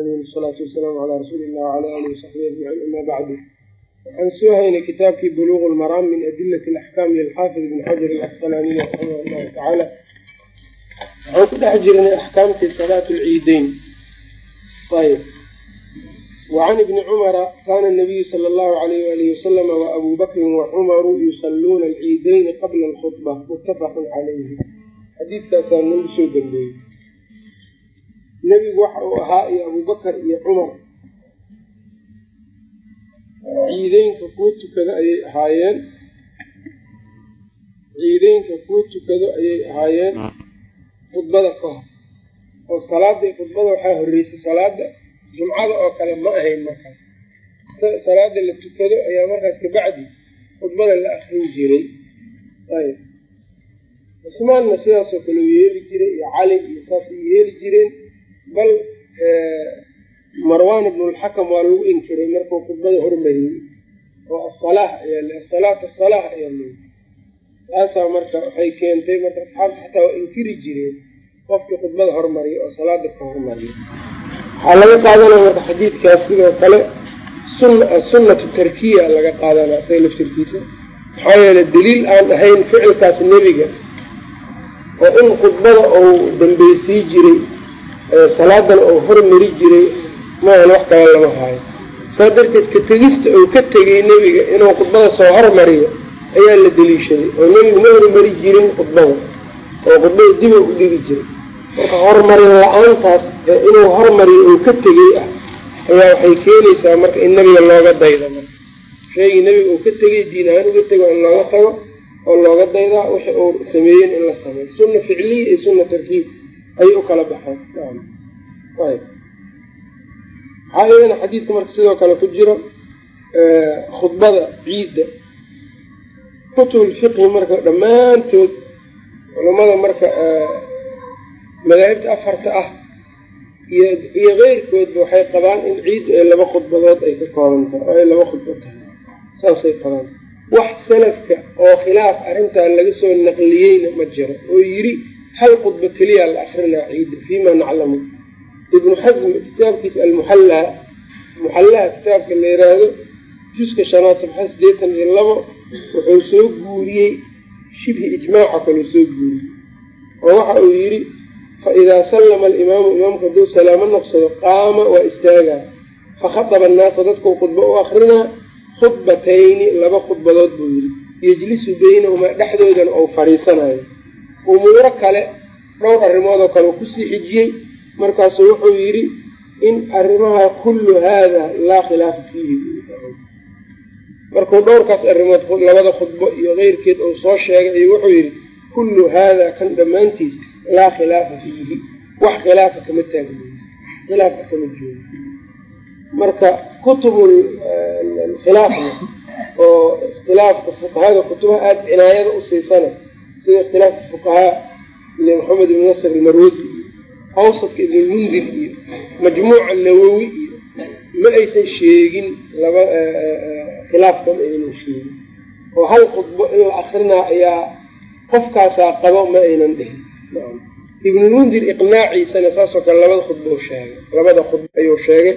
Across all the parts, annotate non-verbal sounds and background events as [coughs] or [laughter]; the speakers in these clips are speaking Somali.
amiin asalaatu wasalaamu calaa rasuuli illah wacala alihi wasaxbihi ajmaciin ama bacdu waxaan soo haynay kitaabkii buluuq lmaraam min adilati alaxkaam lilxaafid ibn xajar alcasqalaaniy raximah allahu tacaala waxaan ku dhex jirnay axkaamtii salaat lciideyn ayb wacan ibni cumara kana nabiyu sala allahu alayh walihi wasalama waabu bakrin wacumaru yusaluuna alciideyni qabla alkhudba muttafaqun calayhi xadiidkaasaa nagu soo dambeeyey nebigu waxa uu ahaa iyo abubakar iyo cumar. Ciideynka kuwa tukado ayay ahaayeen. Ciideynka kuwa tukado ayay ahaayeen. Khudbada ka hor. Oo salaadii khudbada waxaa horreysay salaada jumcada oo kale ma ahayn markaas. Salaada la tukado ayaa markaas kabacdi khudbada la akrin jiray. Ayb. Cusmaanna sidaasoo kale u yeeli jiray iyo cali iyo saasay yeeli jireen bal marwan ibnulxakam waa lagu inkiray markuu khudbada hormariyey oo asalaah ayaa asalaat asalaah ayaa taasaa marka waxay keentay marka asxaabta xataa waa inkiri jireen qofkii khudbada hormariya oo salaada ka hormariya. Waxaa laga qaadanaya marka xadiidkaas sidoo kale sun sunnatu tarkiya laga qaadanaa say laftirkiisa. Maxaa yeele daliil aan ahayn ficilkaas nebiga oo in khudbada uu dambeysii jiray salaadana uu hormari jiray maahan wax kale lama haayo saa darteed ka tegista uu ka tegay nebiga inuu khudbada soo hormariyo ayaa la deliishaday oo nebigu ma hormari jirin khudbada oo khudbada dib u dhigi jiray. Marka horumarin la'aantaas inuu hormariyo uu ka tegey ah ayaa waxay keenaysaa marka in nebiga looga daydo marka. Shaygii nebiga uu ka tegey diin ahaan uga tego in looga tago oo looga daydaa wixi uu sameeyen in la sameeyo. Sunna ficliya iyo sunna tarkiib ayay u kala baxeen waxaa iyadana xadiidka marka sidoo kale ku jiro khudbada ciidda. Kutubulfiqhi marka dhammaantood culamada marka madaahibta afarta ah iyo keyrkoodba waxay qabaan in ciiddu ay laba khudbadood ay ka kooban tahay oo ay laba khudbad tahay. Saasay qabaan. Wax salafka oo khilaaf arrintaa laga soo naqliyeyna ma jiro oo yiri hal khudba keliya la akrinaa ciidda fiima naclamu. Ibnu xasm kitaabkiisa almuxallaa muxallaha kitaabka la yiraahdo juska shanaad sabxa sideetan iyo labo wuxuu soo guuriyey shibhi ijmaaca kaluu soo guuriyey. Oo waxa uu yidhi fa idaa sallama alimaamu imaamku hadduu salaamo noqsado qaama waa istaagaa. Fakhataba annaasa dadkuu khudbo u akrinaa khudbatayni laba khudbadood buu yidhi. Yejlisu beynahumaa dhexdoodana ou fadhiisanayo umuuro kale dhowr arrimood oo kale ku sii xijiyey. Markaasuu wuxuu yidhi in arrimaha kullu haada laa khilaafa fiihi. Markuu dhowrkaas arrimood labada khudbo iyo keyrkeed uu soo sheegay ayuu wuxuu yidhi kullu haada kan dhammaantiis laa khilaafa fiihi. Wax khilaafa kama taagno khilaafa kama joogo. Marka kutubul khilaafna oo ikhtilaafka fuqahada kutubaha aada cinaayada u siisana sida ikhtilaafka fuqahaa ile maxamed ibn nasr almarwasi iyo awsadka ibnulmundir iyo majmuuca nawowi iyo ma aysan sheegin laba khilaafka ma aynan sheegin. Oo hal khudbo in la akrinaa ayaa qofkaasaa qabo ma aynan dhihin. Ibnulmundir iqnaaciisana saasoo kale labada khudbo sheegay. Labada khudbo ayuu sheegay.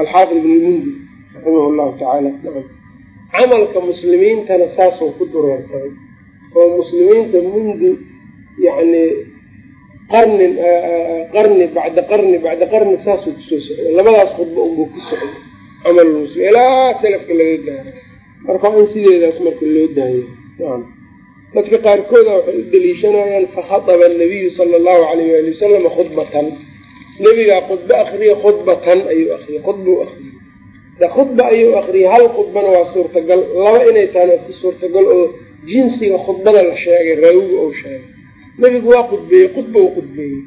Alxaafid ibnulmundir raximah llahu tacaala camalka muslimiintana saasuu ku dureersaday oo muslimiinta mundu yani qarnin qarni bacda qarni bacda qarni saasuu ku soo socday. Labadaas khudbo unbuu ku socday camal muslim ilaa salafka laga gaaro marka waa in sideedaas marka loo daayo dadka qaarkooda waxay u daliishanayaan fakhataba anabiyu sala allahu alayh waali wasalama khudbatan. Nebigaa khudbo akriya khudbatan ayuu akriyay khudbuu akriyay khudba ayuu akriyay hal khudbana waa suurtagal. Laba inay tahana iska suurtagal oo jinsiga khudbada la sheegay raawiga ou sheegay. Nebigu waa khudbeeyey khudba u khudbeeyey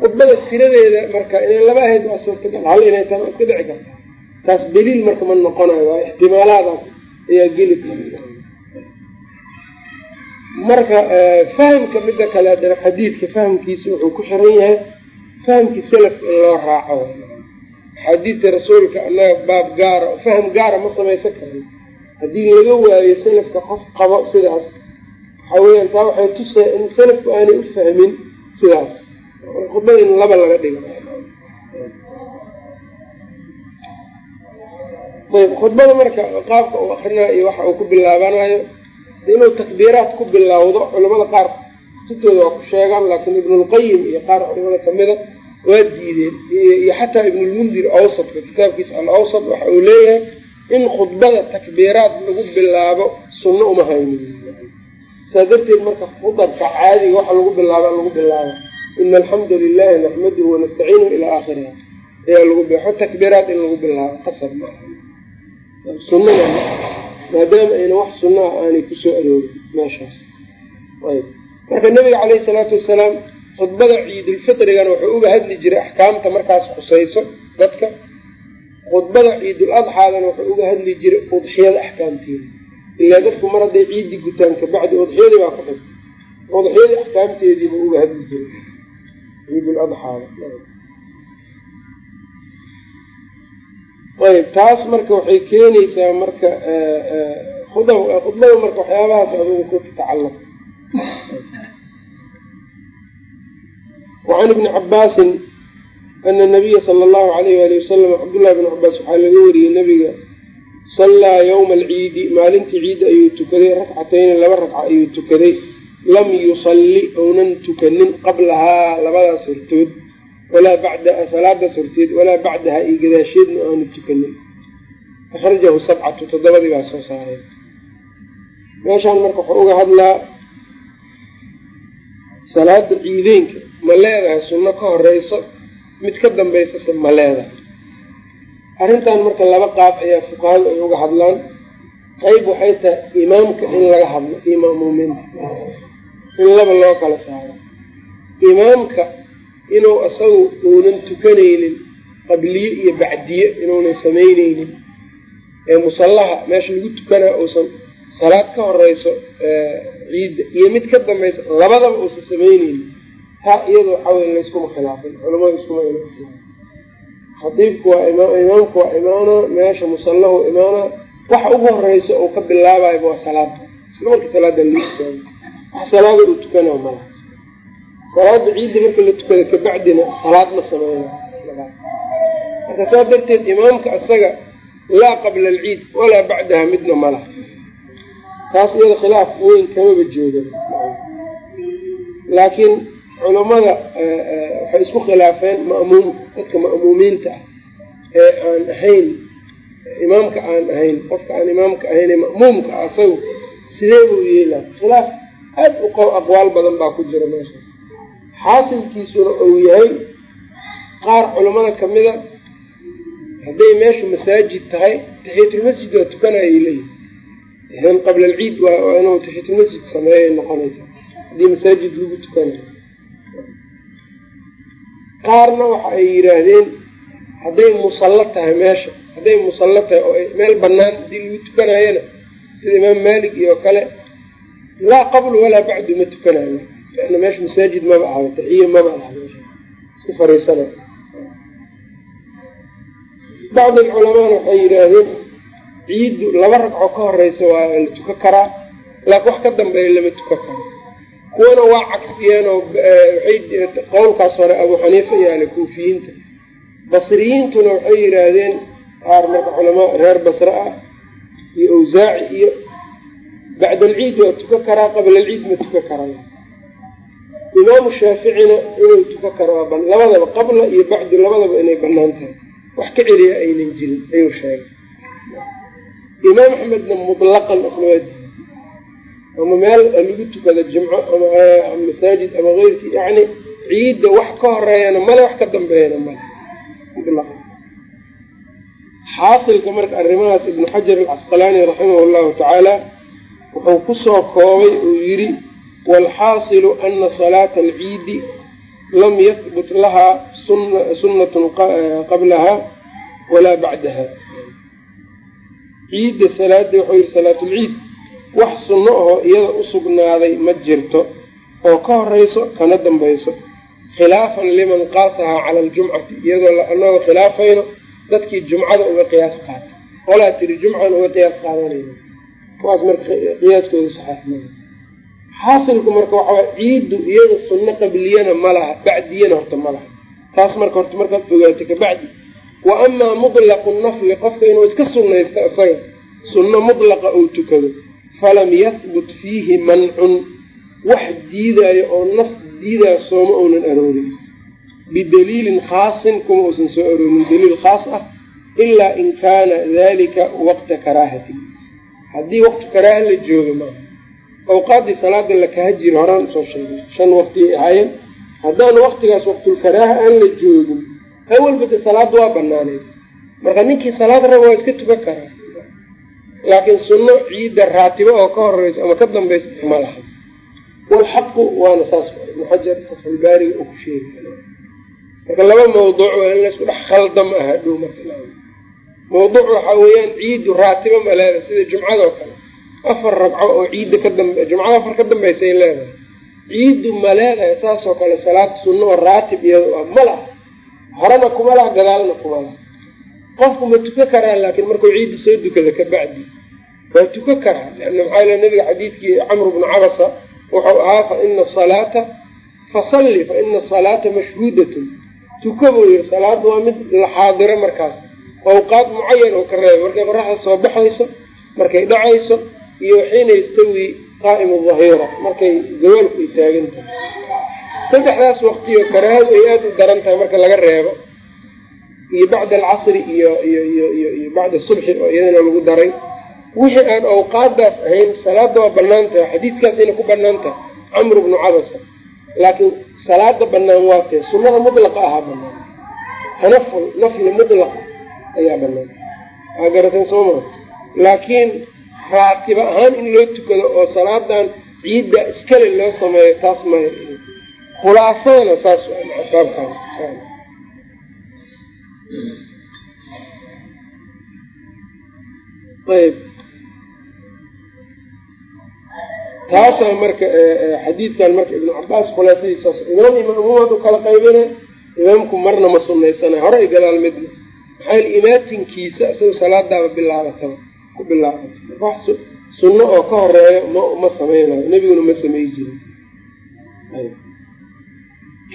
khudbada tiradeeda marka inay laba ahayd waa suurtagal hal inay waa iska dhici karta taas daliil marka ma noqonayo waa ixtimaalaadaas ayaa geli kara marka fahamka mida kale haddana xadiidka fahamkiisa wuxuu ku xiran yahay fahamkii salafka in loo raaco. Xadiidka rasuulka annaga baab gaara faham gaara ma samaysan karin haddii laga waayo salafka qof qabo sidaas waxaa weyaan taa waxay tusaa in salafku aanay u fahmin sidaas. Khudbada in laba laga dhigo. Ayb khudbada marka qaabka uu akrinayo iyo waxa uu ku bilaabanayo inuu takbiiraad ku bilowdo culamada qaar kutubtooda waa ku sheegaan laakiin ibnulqayim iyo qaar culamada kamida waa diideen. Iyo xataa ibnulmundir awsadka kitaabkiisa al awsad waxa uu leeyahay in khudbada takbiiraad lagu bilaabo sunno uma haynin. Saa darteed marka khudabka caadiga waxa lagu bilaaba lagu bilaabo ina alxamda lilahi naxmaduhu wanastaciinuhu ilaa aakhiriha. Ayaa lagu bixo takbiiraad in lagu bilaabo qasab ma sunnada maadaama ayna wax sunnaha aanay ku soo aroorin meeshaas. Ayb marka nabiga caleyhi salaatu wasalaam khudbada ciidulfitrigana wuxuu uga hadli jiray axkaamta markaas khusayso dadka khudbada ciidul adxaadana wuxuu uga hadli jiray udxiyada axkaamteeda. Ilaa dadku mar hadday ciidi gutaan kabacdi udxiyadii baa ku xigta udxiyadii axkaamteediibuu uga hadli jiray. Ciidul adxaada ayb taas marka waxay keenaysaa marka khudab khudbada marka waxyaabahaas adigu ku tatacalaq wacan ibni cabaasin ana nabiya sala allahu alayh waali wasalam cabdullahi bn cabaas waxaa laga wariyey nabiga sallaa yowma alciidi maalintii ciidda ayuu tukaday rakcatayni laba ragca ayuu tukaday lam yusalli ounan tukanin qablahaa labadaas hortood walaa bacda salaadaas horteed walaa bacdaha iyo gadaasheedna aanu tukanin akhrajahu sabcatu toddobadii baa soo saareen meeshaan marka wuxuu uga hadlaa salaada ciideenka ma leedahay sunno ka horeyso mid ka dambeysase ma leedahay arrintan marka laba qaab ayaa fuqahadu ay uga hadlaan. Qayb waxay tahay imaamka in laga hadlo iyo ma'muumiinta in laba loo kala saaro. Imaamka inuu isagu uunan tukanaynin qabliye iyo bacdiye inuunan samaynaynin ee musallaha meesha lagu tukanaa uusan salaad ka horeyso ciidda iyo mid ka dambaysa labadaba uusan samaynaynin taa iyada waxaa wey layskuma khilaafin culamada iskuma khilaafin. Khatiibku waa imaamku waa imaana meesha musallahu imaana waxa ugu horeysa uu ka bilaabayba waa salaada isla marka salaada la istaago wax salaada uu tukanayo malaha. Salaada ciidda marka la tukada kabacdina salaad ma sameyna marka saa darteed imaamka isaga laa qabla alciid walaa bacdaha midna malaha. Taas iyada khilaaf weyn kamaba jooga laakiin culamada waxay isku khilaafeen ma'muumka dadka ma'muumiinta ah ee aan ahayn imaamka aan ahayn qofka aan imaamka ahayn ee ma'muumka ah isagu sidee buu yeelaa? Khilaaf aada u qo aqwaal badan baa ku jira meesha. Xaasilkiisuna uu yahay qaar culamada kamida hadday meeshu masaajid tahay taxiyatulmasjid waa tukanayay leeyihi qabla alciid waa inuu taxiyatulmasjid sameeyay noqonaysa. Haddii masaajid lagu tukanayo qaarna waxa ay yidhaahdeen hadday musallo tahay meesha hadday musallo tahay oo meel banaan haddii lagu tukanayana sida imaam maalik iyo kale laa qablu walaa bacdu ma tukanayo ana meesha masaajid maba ahda taxiya maba meesha. Iska fariisana. Bacd alculamaana waxay yidhaahdeen ciiddu laba ragco ka horeysa waa la tuka karaa laakiin wax ka dambeeya lama tuka karo kuwana waa cagsiyeen oo waxay qowlkaas hore abu xaniifa iyo kuufiyiinta. Basriyiintuna waxay yidhaahdeen qaar marka culamaa reer basre ah iyo awsaaci iyo bacda alciid waa tuka karaa qabla alciid ma tuka karaa imaamu shaaficina inuu tuka karo labadaba qabla iyo bacdu labadaba inay bannaan tahay. Wax ka celiya aynan jirin ayuu sheegay. Imaam axmedna mutlaqan isna waa ama meel lagu tukado jimco ama masaajid ama keyrki yani ciidda wax ka horeeyana male wax ka dambeeyana male xaasilka marka arrimahaas ibnu xajar alcasqalaani raximah llahu tacaala wuxuu ku soo koobay uu yidhi waalxaasilu ana salaata alciidi lam yahbut lahaa sunnatun qablaha walaa bacdaha. Ciidda salaada wuxuu yihi salaatulciid wax sunno ahoo iyada usugnaaday ma jirto oo ka horeyso kana dambayso. Khilaafan liman qaasahaa cala aljumcati iyadoo anagoo khilaafayno dadkii jumcada uga qiyaas qaata. Qolaa tiri jumcan uga qiyaas qaadanayna kuwaas marka qiyaaskooda saxeix maa xaasilku marka waxaa ciiddu iyada sunno qabliyana ma laha bacdiyana horta ma laha. Taas marka horta markaad ogaato kabacdi wa amaa mutlaqu nafli qofka inuu iska sunnaysto isaga sunno mutlaqa uu tukado falam yahbut fiihi mancun wax diidaayo oo nas diidaayo sooma uunan aroorin. Bidaliilin khaasin kuma uusan soo aroorin daliil khaas ah ilaa in kaana dalika waqta karaahati haddii waqtu karaaha la jooga maaha awqaaddii salaada la kaha horaan u soo sheegay. Shan waqtiyay ahaayeen. Haddaan waqtigaas waqtulkaraaha aan la joogin awalbada salaada waa banaaneyd marka ninkii salaad raba waa iska tukan karaa laakiin sunno ciidda raatibo oo ka horeysa ama ka dambaysa ma laha. Walxaqu waana saas ibnu xajar fatxulbaariga uu ku sheegay marka laba mawduuc waa in laysku dhex khalda ma aha dhow marka mawduuc waxaa weeyaan ciiddu raatibo ma leedahay sida jumcadoo kale. Afar ragco oo ciidda ka dambe jumcada afar ka dambaysay leedahay. Ciiddu ma leedahay saasoo kale salaad sunno oo raatib iyado ah ma laha. Horena kuma laha gadaalna kuma laha qofku ma tukan karaa laakiin markuu ciidda soo dukada ka bacdi. Waa tukan karaa leanna maxaa le nabiga xadiidkii camr bnu cabasa wuxuu ahaa fa ina asalaata fasalli fa ina asalaata mashhuudatun. Tuka buu yihi salaad waa mid la xaadiro markaas. Awqaad mucayan oo ka reeba markay qoraxda soo baxayso markay dhacayso iyo xiina yastawi qaa'imu dahiira markay zawaalku ay taagan tahay saddexdaas waqtiyo karaahadu ay aada u daran tahay marka laga reebo iyo bacda alcasri iyo iyo iyo iyo bacda subxi oo iyadana lagu daray. Wixii aan awqaadaas ahayn salaada waa bannaan tahay xadiidkaasayna ku bannaan tahay camru bnu cabasa laakiin salaada banaan waa tae sunnada mutlaqa ahaa banaan tanaful nafli mutlaqa ayaa banaan waa garateen soo maa laakiin raatiba ahaan in loo tukado oo salaadan ciidda iskale loo sameeyo taas maya khulaasadana saas baabkaan ayb taasaa marka xadiidkan marka ibnu cabaas khulaasadiisaas imaam iyo u kala qaybina imaamku marna ma sunaysana hore ay gadaal midna maxaa yl imaatinkiisa isaga salaadaaba bilaabataba ku bilaabata wax sunno oo ka horeeyo ma ma sameynayo nebiguna ma samey jirin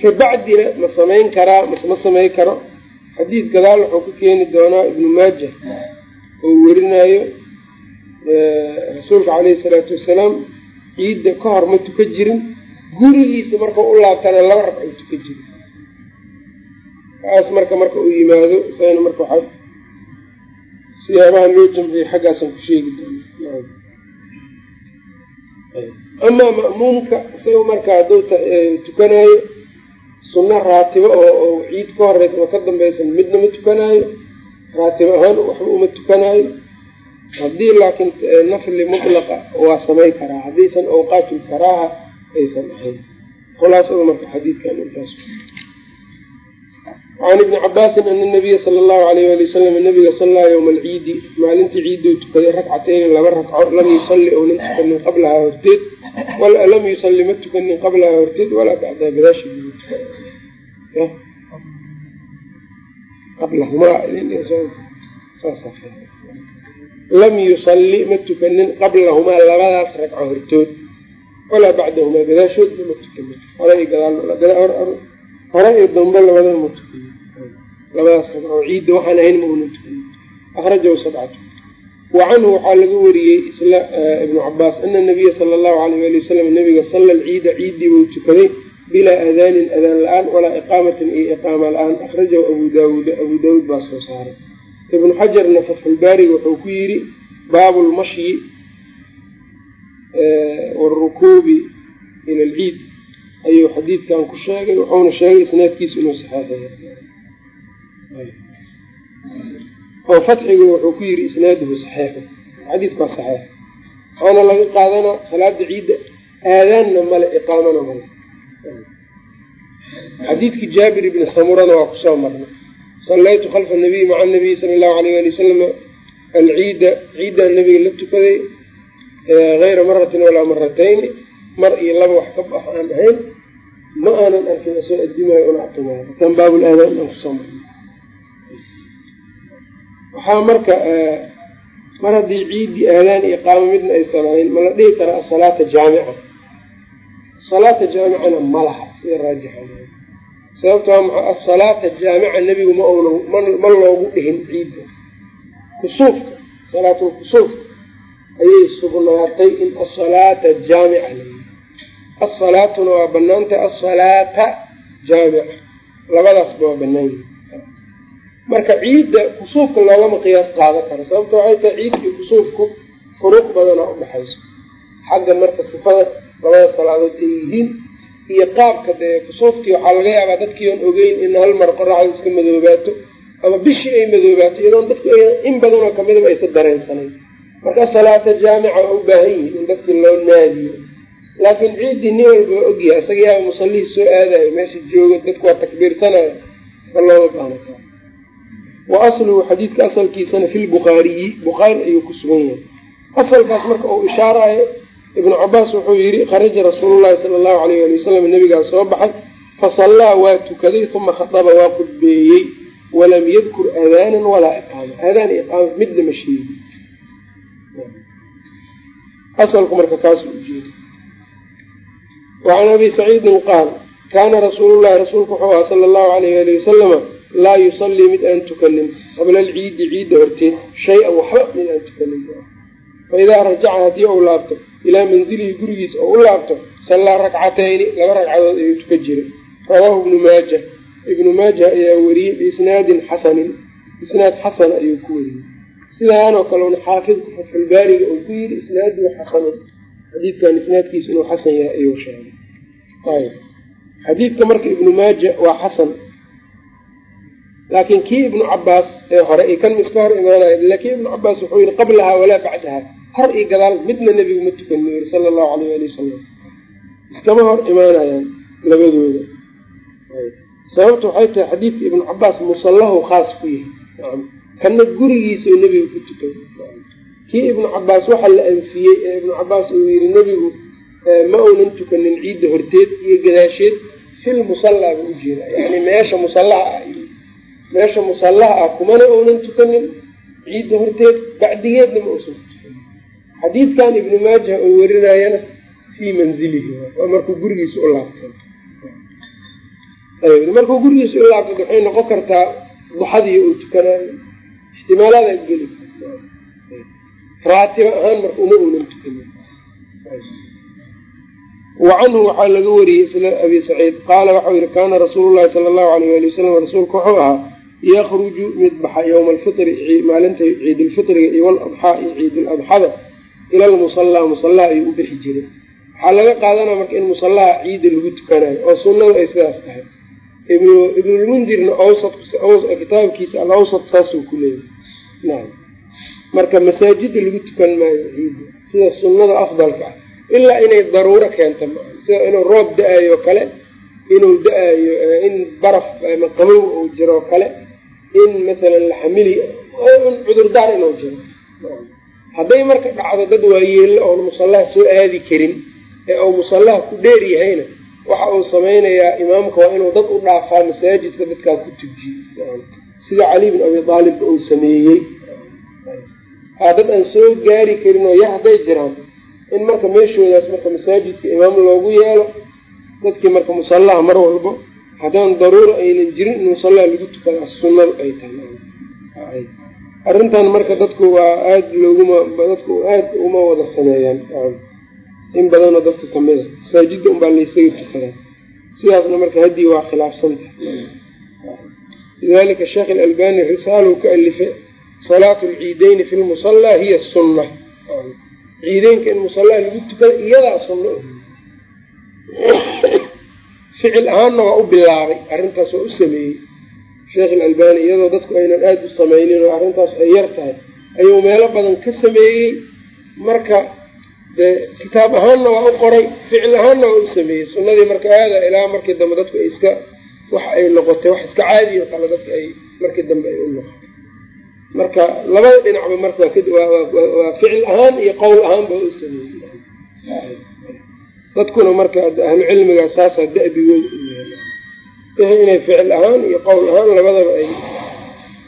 kabacdina ma samayn karaa mase ma samey karo xadiid gadaal wuxuu ka keeni doonaa ibnu maaja oo werinayo rasuulka caleyhi salaatu wasalaam ciidda ka hor ma tuka jirin gurigiisa markau u laabtana laba rag ay tuka jirin. Kaas marka marka uu yimaado isagana marka waxaa siyaabaha loo jamciyey xaggaasaan ku sheegi doona amaa ma'muumka isaga marka hadduu tukanaayo sunno raatibo oo ciid ka horeysa oo ka dambaysan midna ma tukanaayo raatibo ahaan waxba uma tukanaayo. Haddii laakiin nafli mutlaqa waa samay karaa haddaysan awqaatul karaaha aysan ahayn. Khulaasada marka xadiidkan intaas. Can ibni cabaasin ana nabiya sala allahu alayh wali wasalam nabiga sallaa yowma alciidi maalintii ciiduu tukaday rakcatayni laba ragco lam yusalli ounan tukanin qablahaa horteed lam yusalli ma tukanin qablahaa horteed walaa bacdaa gadaashi lam yusalli ma tukanin qablahumaa labadaas ragco hortood walaa bacdahumaa gadaashoodna ma tukanin hore iyo dambe labadaba ma tukanin labadaas ragco ciidda waxaan ahayn ma unan tukanin akhrajahu sabcatu wa canhu waxaa laga wariyey ibnu cabaas ana nabiya sala allahu alayh ali wasalam nabiga salla alciida ciiddii buu tukaday bilaa aadaanin adaan la'aan walaa iqaamatin iyo iqaama la'aan akhrajahu abu daawuud abu daawuud baa soo saaray. Ibnu xajarna fatxulbaariga wuxuu ku yidhi baabu lmashyi wاlrukuubi ila alciid ayuu xadiidkan ku sheegay wuxuuna sheegay isnaadkiisu inuu saxeexeeyo oo fatxigu wuxuu ku yidhi isnaaduhu saxeexu xadiidku waa saxeex waxaana laga qaadanaa salaada ciidda aadaanna male iqaamana male xadiidkii jaabir ibni samurana waa ku soo marnay. Sallaytu khalfa nabiyi maca nabiyi sala allahu alayh ali wasalam alciida ciiddaa nabiga la tukaday hayra maratin walaa maratayni mar iyo laba wax ka bax aan ahayn ma aanan arkin asoo addimayo una aqimaayo kan baabulaadaan aan ku soo marnay. Waxaa marka mar haddii ciiddii aadaan iyo qaamo midna aysan ahayn ma la dhihi karaa asalaata jaamica salaata jaamicana ma laha sida raajixa sababto waa maxay asalaata jaamica nebigu ma own ma loogu dhihin ciidda. Kusuufka salaatulkusuufka ayay sugnaatay in asalaata jaamica la asalaatuna waa banaantay asalaata jaamica. Labadaasba waa banaan yihi marka ciidda kusuufka loogama qiyaas qaadan karo. Sababta waxay tahay ciidkii kusuufku furuuq badanaa udhexayso xagga marka sifada labada salaadood ay yihiin. Iyo qaabka dee kusuufkii waxaa laga yaabaa dadkii oon ogeyn in hal mar qoraxda iska madoobaato ama bishii ay madoobaato iyadoon dadku in badanoo kamidaba aysa dareensanayn marka salaata jaamica waa u baahan yihiin in dadkii loo naadiyo. Laakiin ciiddii nin walba waa ogyahay isaga yaaba musallihii soo aadayo meesha jooga dadku waa takbiirsanayo ma looma baahna wa asluhu xadiidka asalkiisana fi lbukhaariyi bukhaari ayuu ku sugan yahay. Asalkaas marka uu ishaarayo ibnu cabaas wuxuu yihi kharaja rasuulu llahi sala allahu alayh ali wasalam nabigaa soo baxay fasallaa waa tukaday uma khadaba waa khudbeeyey walam yadkur aadaanan walaa iqaama. Aadaan iqaama midna ma sheegi asalku marka kaas ujeeda wacan abi saciidin qaal kaana rasuulu llahi rasuulku wuxuu ahaa sala allahu alayh ali wasalama laa yusallii mid aan tukanin qabla alciidi ciidda horteed shay-an waxba mid aan tukanin fa idaa rajaca haddii uu laabto ilaa manzilihi gurigiisa oo u laabto sallaa rakcatayni laba ragcadood ayuu tukan jiray. Rawaahu ibnu maaja. Ibnu maaja ayaa weriyey biisnaadin xasanin. Isnaad xasana ayuu ku weriyey sidaanoo kale un xaafidku fatxulbaariga uu ku yidhi isnaaduhu xasanun. Xadiidkan isnaadkiisa inuu xasan yahay ayuu sheegay. Ayb xadiidka marka ibnu maaja waa xasan. Laakiin kii ibnu cabaas ee hore iyo kan iska hor imaanaya laakiin ibnu cabaas wuxuu yihi qablahaa walaa bacdaha hor iyo gadaal midna nebigu ma tukanin yiri sala allahu alayh ali wasalam iskama hor imaanayaan labadooda. Sababta waxay tahay xadiidka ibnu cabaas musallahu khaas ku yahay. Kana gurigiisao nebiga ku tukay kii ibnu cabaas waxaa la anfiyey ee ibnu cabaas uu yihi nebigu ma uunan tukanin ciidda horteed iyo gadaasheed fil musallaa buu ujeeda yani meesha musallaha ah meesha musallaha ah kumana uunan tukanin ciidda horteed bacdigeedna ma uusan xadiidkan ibnu maaja oo werinayana fii manzilihi waa markuu gurigiisa u laabtay markuu gurigiisa u laabtay waxay noqon kartaa duxadii uu tukanayo ixtimaalaada geli raatiba ahaan marka uma uunan tukanin. Wa canhu waxaa laga wariyey isla abi saciid qaala waxau yihi kaana rasuulu llahi sala allahu alayh ali wasalam rasuulku wuxuu ahaa yakruju mid baxa yowma alfitri maalinta ciidulfitriga iyo waladxaa iyo ciiduladxada ila lmusallaa musallaha ayuu u bixi jiray. Waxaa laga qaadanaya marka in musallaha ciida lagu tukanayo oo sunnadu ay sidaas tahay. Ibnulmundirna kitaabkiisa alawsad saasuu ku leeyahy marka masaajida lagu tukan maayo ciida sida sunnada afdalka ah ilaa inay daruuro keento sida inuu roob da'ayo kale inuu da'ayo in baraf ama qabow uu jiro kale in masalan la xamili in cudurdaar inuu jiro hadday marka dhacdo dad waayeella oon musallaha soo aadi karin ee uu musallaha ku dheer yahayna waxa uu samaynayaa imaamka waa inuu dad u dhaafaa masaajidka dadkaa ku tujiyo. Sida cali bin abi aalibka uu sameeyey. Aa dad aan soo gaari karin oo ya hadday jiraan in marka meeshoodaas marka masaajidka imaam loogu yeelo dadkii marka musallaha mar walbo haddaan daruura aynan jirin in musallaha lagu tukadaa sunnadu ay tahay arrintan marka dadku waa aada looguma dadku aada uma wada sameeyaan in badanoo dadka ka mid a masaajidda unbaa laysaga tukadaa sidaasna marka haddii waa khilaafsanta lidalika sheekh alalbani risaalu ka alifay salaatu lciideyni fi lmusallaa hiya sunna ciideynka in musallaha lagu tukada iyadaa sunno. Ficil ahaanna waa u bilaabay arrintaas waa u sameeyey sheekh alalbani iyadoo dadku aynan aada u sameynin oo arrintaas ay yar tahay ayuu meelo badan ka sameeyey. Marka de kitaab ahaanna waa u qoray ficil ahaanna waa u sameeyey. Sunnadii marka aada ilaa markii dambe dadku ay iska wax ay noqotay wax iska caadiyo kale dadka ay markii dambe ay u noqotay. Marka labada dhinacba marka waa ficil ahaan iyo qowl ahaanba u sameeyey. Dadkuna marka ahlu cilmiga saasaa da-bigood u yahay inay ficil ahaan iyo qowl ahaan labadaba ay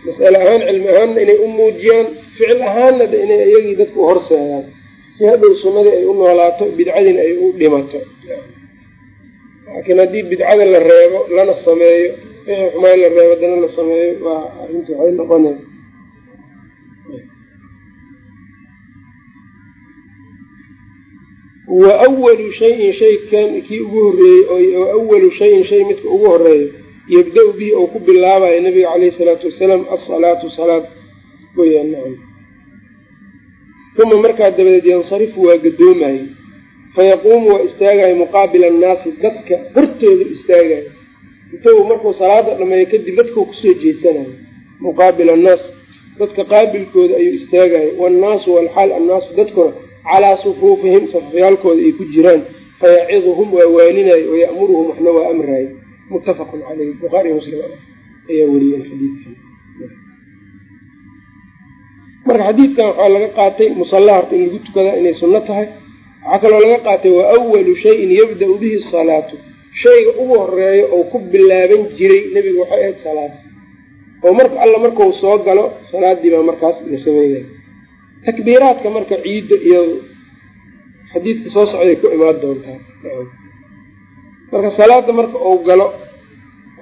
mas'ale ahaan cilmi ahaanna inay u muujiyaan ficil ahaanna de inay iyagii dadka u horseedaan si hadhow sunnadii ay u noolaato bidcadiina ay u dhimato. Laakiin haddii bidcada la reebo lana sameeyo wixii xumaay la reebo dana la sameeyo waa arrinta waxay noqonay wa walu shayin shay kan kii ugu horreeyey wa awalu shayin shay midka ugu horeeyo yabda-u bihi ou ku bilaabayo nabiga caleyhi salaatu wasalaam asalaatu salaad weyaan nacam uma markaa dabadeed yansarifu waa gadoomayo fayaquumu waa istaagayo muqaabila annaasi dadka hortooda istaagayo intuu markuu salaada dhameeyo kadib dadkau ku soo jeesanayo muqaabila annaas dadka qaabilkooda ayuu istaagayo waannaasu walxaal annaasu dadkuna calaa sufuufihim safafyaalkooda ay ku jiraan fayaciduhum waa waaninayo waya'muruhum waxna waa amraayo muttafaqun caleyh bukhaari muslim ayaa weriyeen xadiidkan. Marka xadiidkan waxaa laga qaatay musalla horta in lagu tukadaa inay sunno tahay. Waxaa kaloo laga qaatay wa awalu shayin yabda-u bihi salaatu. Shayga ugu horeeyo oo ku bilaaban jiray nebigu waxay ahayd salaada oo marka alla markau soo galo salaadii baa markaas la sameynaya takbiiraadka marka ciidda iyo xadiidka soo socday ku imaan doontaa. Marka salaada marka uu galo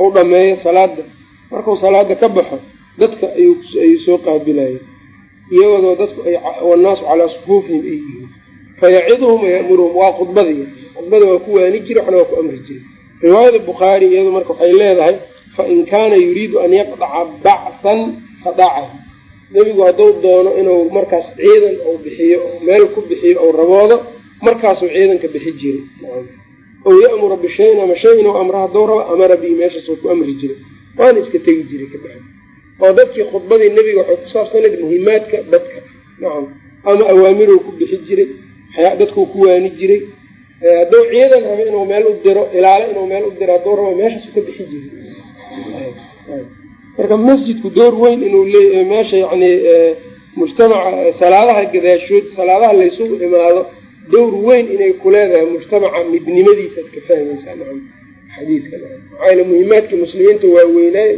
uu dhameeyo salaada markuu salaada ka baxo dadka ayuu soo qaabilaya iyadoo dadku wannaasu calaa sufuufihim ay yihiin. Fayaciduhum wayamuruhum waa khudbadii khudbada waa ku waani jira waxna waa ku amri jiray riwaayada bukhaari iyadu marka waxay leedahay fain kaana yuriidu an yaqdaca bacsan fadacahu nebigu hadduu doono inuu markaas ciidan uu bixiyo meel ku bixiyo ou raboodo markaasuu ciidanka bixi jiray. Ow ya'mura bishayin ama shay inuu amro hadduu rabo amara bihi meeshaasuu ku amri jiray. Waana iska tegi jiray ka baxi oo dadkii khudbadii nebiga waxay ku saabsanayd muhimaadka dadka. Nacam ama awaamiruu ku bixi jiray dadkuu ku waani jiray. Hadduu ciidan rabo inuu meel u diro ilaale inuu meel u diro hadduu rabo meeshaasu ka bixi jiray marka masjidku door weyn inuu leeyahay meesha yacni mujtamaca salaadaha gadaashood salaadaha laysugu imaado dowr weyn inay ku leedahay mujtamaca midnimadiisaad ka fahmaysaa nacam xadiidka nacam maxaa yale muhimaadka muslimiinta waa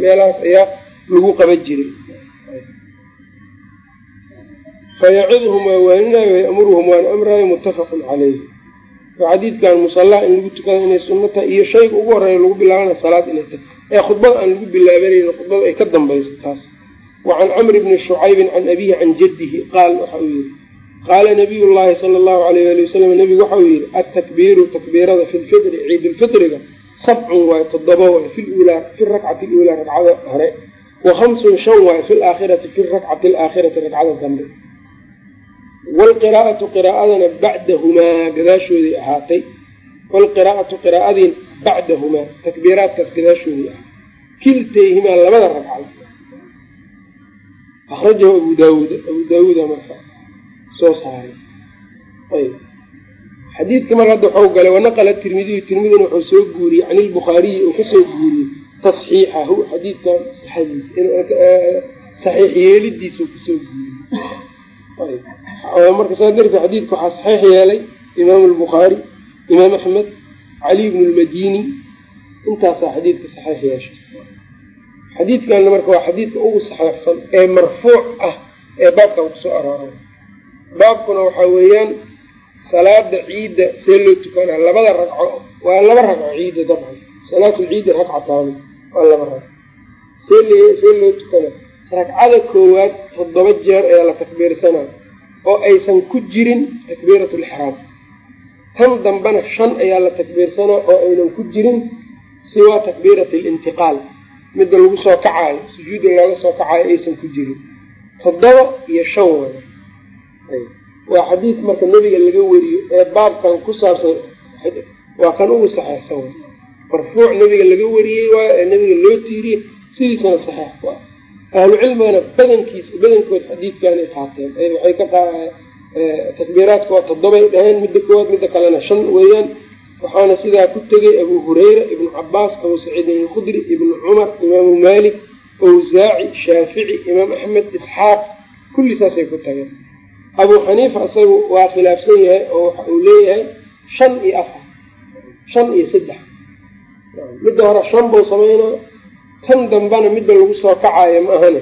meelahaas ayaa lagu qaban jiray. Fayacidhum waa waaninayo wayamuruhum waana amrayo muttafaqun caleyh xadiidkan musallaa in lagu tukada inay sunno tahay iyo shayga ugu horreeya lagu bilaabana salaad inay tahay ee khudbada aan lagu bilaabanayno khudbada ay ka dambayso taas. Wa can camri bni shucaybin can abihi can jaddihi qaal waxa uu yihi qaala nabiy llahi sala allahu alayh ali wasalam nabigu waxa uu yihi altakbiiru takbiirada fi lfitri ciidulfitriga sabcun waayo toddoba waayo fi lulaa fi rakcati luulaa ragcada hore wa hamsun shan waayo fi laakhirati fi rakcati alaakhirati ragcada dambe. Waalqiraa'atu qiraa'adana bacdahumaa gadaashooday ahaatay. Waalqiraa'atu qiraa'adiin bacdahumaa takbiiraadkaas gadaashooday ahaatay kiltayhimaa labada ragcad akrajahu abu daawuud abu daawuuda marka soo saaray. Ayb xadiidka mar hadda waxau galay wanaqala tirmidiyu tirmidina wuxuu soo guuriyey can ilbukhaariyi uu ka soo guuriyey tasxiixahu xadiidkan saxiix yeelidiisuu ka soo guuriyey. Marka saa darteed xadiidka waxaa saxiix yeelay imaamu albukhaari imaam axmed cali bnu lmadini intaasaa xadiidka saxiix yeeshay xadiidkanna marka waa xadiidka ugu saxeixsan ee marfuuc ah ee baabkan ku soo arooray. Baabkuna waxaa weeyaan salaada ciidda see loo tukanaa labada ragco waa laba ragco ciidda dabcan. Salaatu lciidi ragcataani waa laba ragco. See loo tukanaa. Ragcada koowaad toddoba jeer ayaa la takbiirsanaa oo aysan ku jirin takbiirat lixraam tan dambena shan ayaa la takbiirsanaa oo aynan ku jirin siwaa takbiirat alintiqaal. Midda lagu soo kacaayo sujuudda looga soo kacaayo aysan ku jirin. Toddoba iyo shan wada waa xadiid marka nebiga laga weriyo ee baabkan ku saabsan waa kan ugu saxeexsan way marfuuc nebiga laga wariyey waayo ee nebiga loo tiiriyey sidiisana saxeex ku ah ahlu cilmigana badankiis badankood xadiidkanay qaateen waxay ka takbiiraadka waa toddobay dhaheen midda koowaad midda kalena shan weeyaan. Waxaana sidaa ku tegay abu hurayra ibnu cabaas abu saciidin alkhudri ibnu cumar imaamu maalik awsaaci shaafici imaam axmed isxaaq. Kulli saasay ku tageen. Abu xaniifa isagu waa khilaafsan yahay oo waxa uu leeyahay shan iyo afar shan iyo saddex. Midda hore shan buu sameynaa tan dambana midda lagu soo kacaayo ma ahane.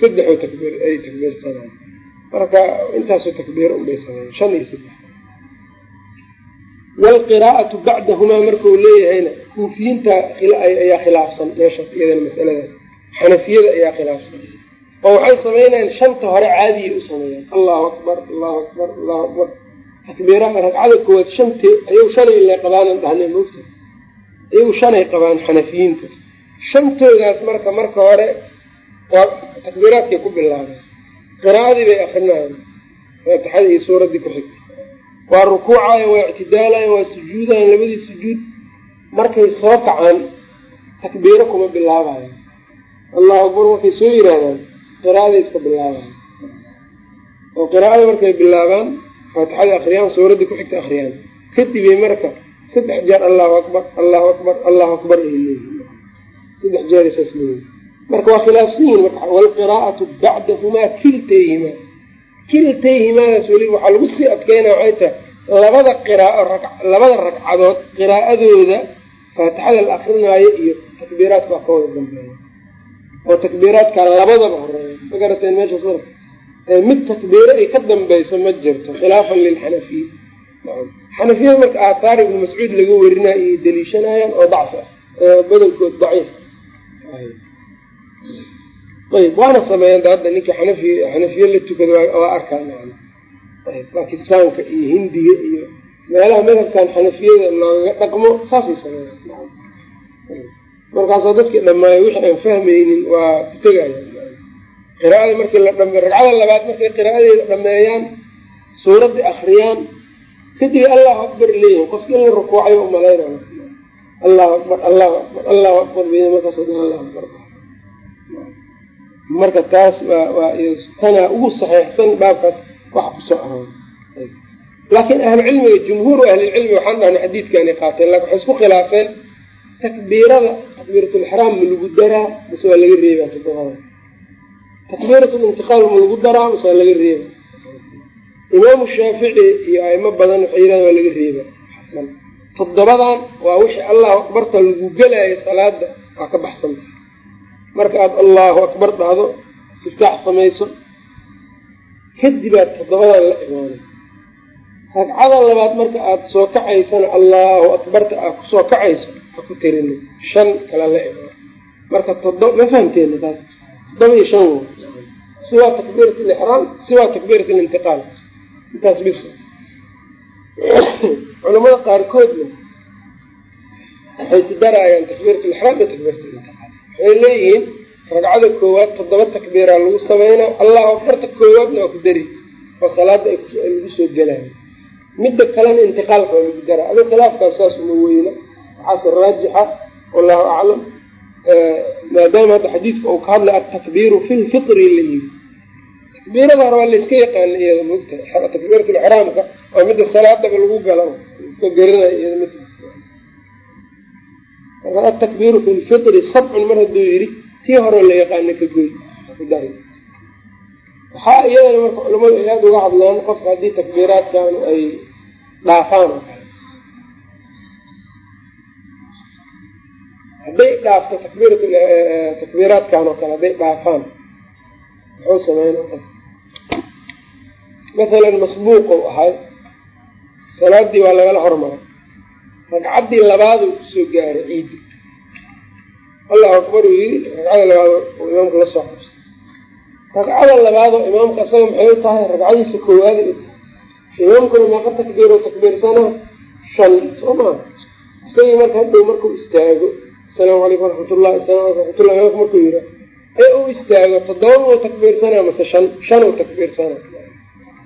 Saddexoo takbiir ay takbiirsanaan marka intaasoo takbiir unbay sameeyen shan iyo saddex waalqiraa'atu bacdahumaa markau leeyahayna kuufiyiinta ayaa khilaafsan meeshaas iyadana masaladaas xanafiyada ayaa khilaafsan. Oo waxay sameynayaan shanta hore caadiyay u sameeyaan. Allahu akbar allahu akbar allahu akbar. Takbiira ragcada koowaad shante ayagu shanay ile qabaanan dhahnay mogta iyagu shanay qabaan xanafiyiinta. Shantoodaas marka marka hore waa takbiiraadkay ku bilaabeen qiraa'adii bay akrinayan faatixada iyo suuraddii ku xigtay waa rukuucayan waa ictidaalayan waa sujuudayan labadii sujuud. Markay soo kacaan takbiiro kuma bilaabayan allahu akbar markay soo yiraahdaan qiraa'aday iska bilaabayan oo qiraa'ada markay bilaabaan faatixada akriyaan suuraddii ku xigta akriyaan kadibay marka saddex jeer allahu akbar allahu akbar allahu akbar ay leeyihiin saddex jeer saas leeyihiin marka waa khilaafsan yihiin marka waalqiraa'atu bacdahumaa kiltayhimaa. Kiltayhimaadaas weli waxaa lagu sii adkeynaya waxay tahay labada qiraao labada ragcadood qiraa'adooda faatixada la akrinaayo iyo takbiiraadka waa ka wada dambeeya. Oo takbiiraadka labadaba horreeya ma garateen meeshaas marka mid takbiiro ay ka dambeyso ma jirto. Khilaafan lilxanafiya xanafiyada marka aathaar ibnu mascuud laga werinayo ayay daliishanayaan oo dacfi ah badankood daciif ayb waana sameeyeen hadda ninka xanafi xanafiye la tukada waa arkaa macana ayb bakistaanka iyo hindiga iyo meelaha madhabkan xanafiyada loogaga dhaqmo saasay sameeyeen. Markaasoo dadkii dhamaayo wixii aan fahmaynin waa ku tegaya qiraa'ada markii la dhame ragcada labaad markay qiraa'adeeda dhameeyaan suuraddii akriyaan kadib allahu akbar leeyihiin qofki in la rukuucayo umalaynay allahu akbar allahu akbar allahu akbar markaas allahu akbar marka taas tanaa ugu saxeixsan baabkaas wax ku soo arooray laakiin ahlucilmiga jumhuuru ahlilcilmi waxaan dhahna xadiidkaanay qaateen laakiin waxay isku khilaafeen takbiirada takbiiratulixraam ma lagu daraa mase waa laga reebaa todobada takbiiratlintiqaal ma lagu daraa mase waa laga reeba imaamu shaafici iyo aimo badan waxay yidhahan waa laga reeba toddobadan waa wixii allahu akbarta lagu gelaayo salaada waa ka baxsanta marka aada allahu akbar dhahdo istiftaax samayso kadibaad toddobadan la imaanay. Ragcada labaad marka aada soo kacaysana allahu akbarta aad ku soo kacayso ha ku tirina shan kala la imaan marka todo ma fahamteena taas toddoba iyo shan siwaa takbiirat lixraam siwaa takbiirat lintiqaal intaas bis [coughs] culamada qaarkoodna waxay ku daraayaan takbiirat lixraam iyo takbiirat waxay leeyihiin ragcada koowaad toddoba takbiiraa lagu sameynaa. Allahu akbarta koowaadna waa ku dari oo salaada lagu soo gelaayo midda kalena intiqaalka waa lagu daraa. Ado khilaafkaas saas uma weyna. Waxaase raajixa wallahu aclam. Maadaama hadda xadiidka uu ka hadlay atakbiiru fi lfitri la yiri takbiirada hore waa layska yaqaana iyada mogtahay takbiiratulixraamka waa midda salaadaba lagu gala iska gerinayo iyada mid atakbiiru fi lfitri sabcun mar hadduu yidhi tii hore la yaqaana ka kudari waxaa iyadana marka culamadu ay aada uga hadlaan qofka haddii takbiiraadkan ay dhaafaan oo kale hadday dhaafto takbiirat takbiiraadkan oo kale hadday dhaafaan muxuu sameyna qof mathalan masbuuqou ahay salaadii waa lagala hormaray ragcaddii labaaduu ku soo gaaray ciidi allahu akbar uu yidhi ragcada labaad oo imaamka la soo qabsay ragcada labaadoo imaamka isaga maxay u tahay? Ragcadiisa koowaada u tahay. Imaamkuna meeqa takbiiroo takbiirsanaa shan soo maa isagii marka hadhow markuu istaago asalaamu calaykum waraxmatullahi asalamu alaykum raxmatullah imaamka markuu yidha ee uu istaago toddoba uu takbiirsanaa mase shan shan uu takbiirsanaa.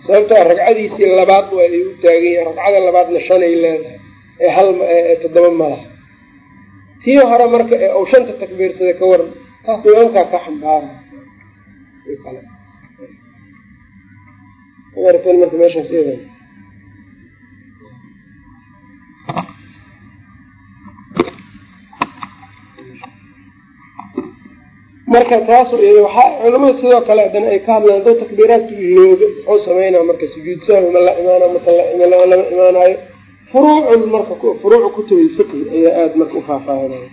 Sababtoo ragcadiisii labaad waa ay u taagan yahay ragcada labaadna shanay leedahay toddoba malaha tii hore marka ee uu shanta takbiirsaday ka waran taas imaamkaa ka xambaara marka marka taas waxaa culamada sidoo kale haddana ay ka hadlaan doo takbiiraadka ilooga muxuu sameynaa marka sujuud ma la imaana mase lama imaanayo furuucun marka furuucu kutubi fiqhi ayaa aada marka ufaahfaahinaya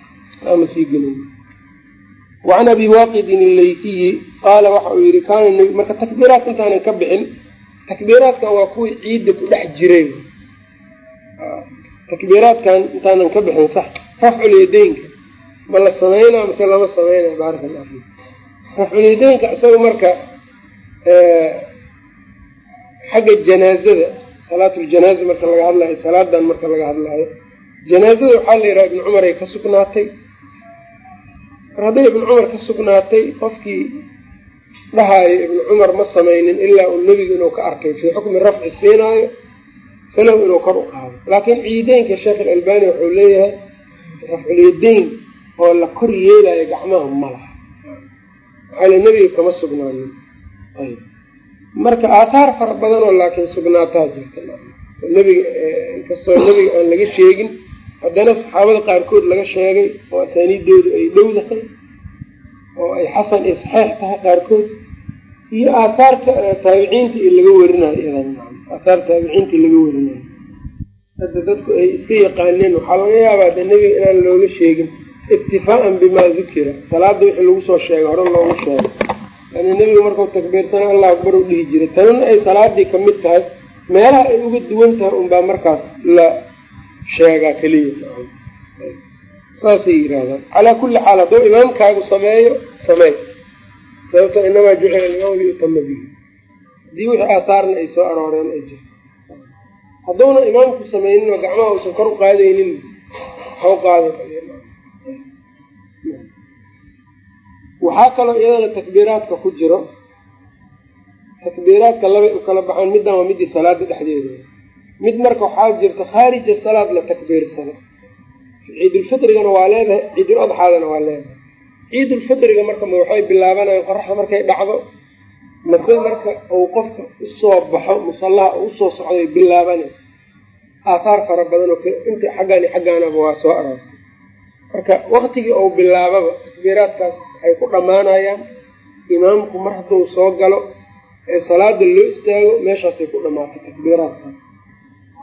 ama sii gelin. Wacan abi waaqidin illaytiyi qaala waxa uu yihi kaana marka takbiiraadka intaanan ka bixin takbiiraadkan waa kuwii ciidda ku dhex jiray takbiiraadkan intaanan ka bixin sax rafculyadeynka ma la sameynaa mise lama sameynaya baaraka allah fi rafculyadeynka isaga marka xagga janaazada salaatuljanaaza marka laga hadlayo salaadan marka laga hadlaayo janaazada waxaa la yidhaha ibnu cumar ay ka sugnaatay. Mar hadday ibnu cumar ka sugnaatay qofkii dhahaayo ibnu cumar ma sameynin ilaa uu nebigu inuu ka arkay fii xukmi rafci siinaayo falow inuu kor u qaado. Laakiin ciideynka sheekh alalbani wuxuu leeyahay rafculyadeyn oo la kor yeelayo gacmaha ma laha. Maxaa le nebiga kama sugnaanin marka aathaar fara badan oo laakiin sugnaataa jirta nebiga inkastoo nebiga aan laga sheegin haddana saxaabada qaarkood laga sheegay oo asaaniidoodu ay dhowdahay oo ay xasan iyo saxeix tahay qaarkood iyo aathaarka taabiciinta i laga werinayo iyadan aathaar taabiciinta laga werinayo hadda dadku ay iska yaqaaneen waxaa laga yaabaa de nebiga inaan looga sheegin iktifaaan bimaa dukira salaada wixii lagu soo sheegay hore loogu sheegay yani nebiga markau takbiirsana allah akbar u dhihi jiray. Tanana ay salaadii ka mid tahay meelaha ay uga duwan tahay unbaa markaas la sheegaa keliya. Saasay yidhaahdaan calaa kulli xaal hadduu imaamkaagu sameeyo sameey. Sababto inamaa jucila alimaam liyutama bihi. Haddii wixii aathaarna ay soo arooreen ay jirto. Hadduuna imaamku sameynin oo gacmaha uusan kor u qaadaynin hau qaada waxaa kaloo iyadana takbiiraadka ku jiro. Takbiiraadka labay u kala baxaan middan waa midii salaada dhexdeeda. Mid marka waxaa jirta khaarija salaad la takbiirsado. Ciidulfitrigana waa leedahay ciidul adxaadana waa leedahay. Ciidulfitriga marka ma waxay bilaabanayaan qoraxda markay dhacdo mase marka uu qofka u soo baxo musallaha u u soo socday bilaabana aathaar fara badan oo inta xaggaan xaggaanaba waa soo aroortay marka waktigii uu bilaababa takbiiraadkaas waxay ku dhammaanayaan imaamku mar hadduu soo galo ee salaada loo istaago meeshaasay ku dhamaatay takbiiraadkaas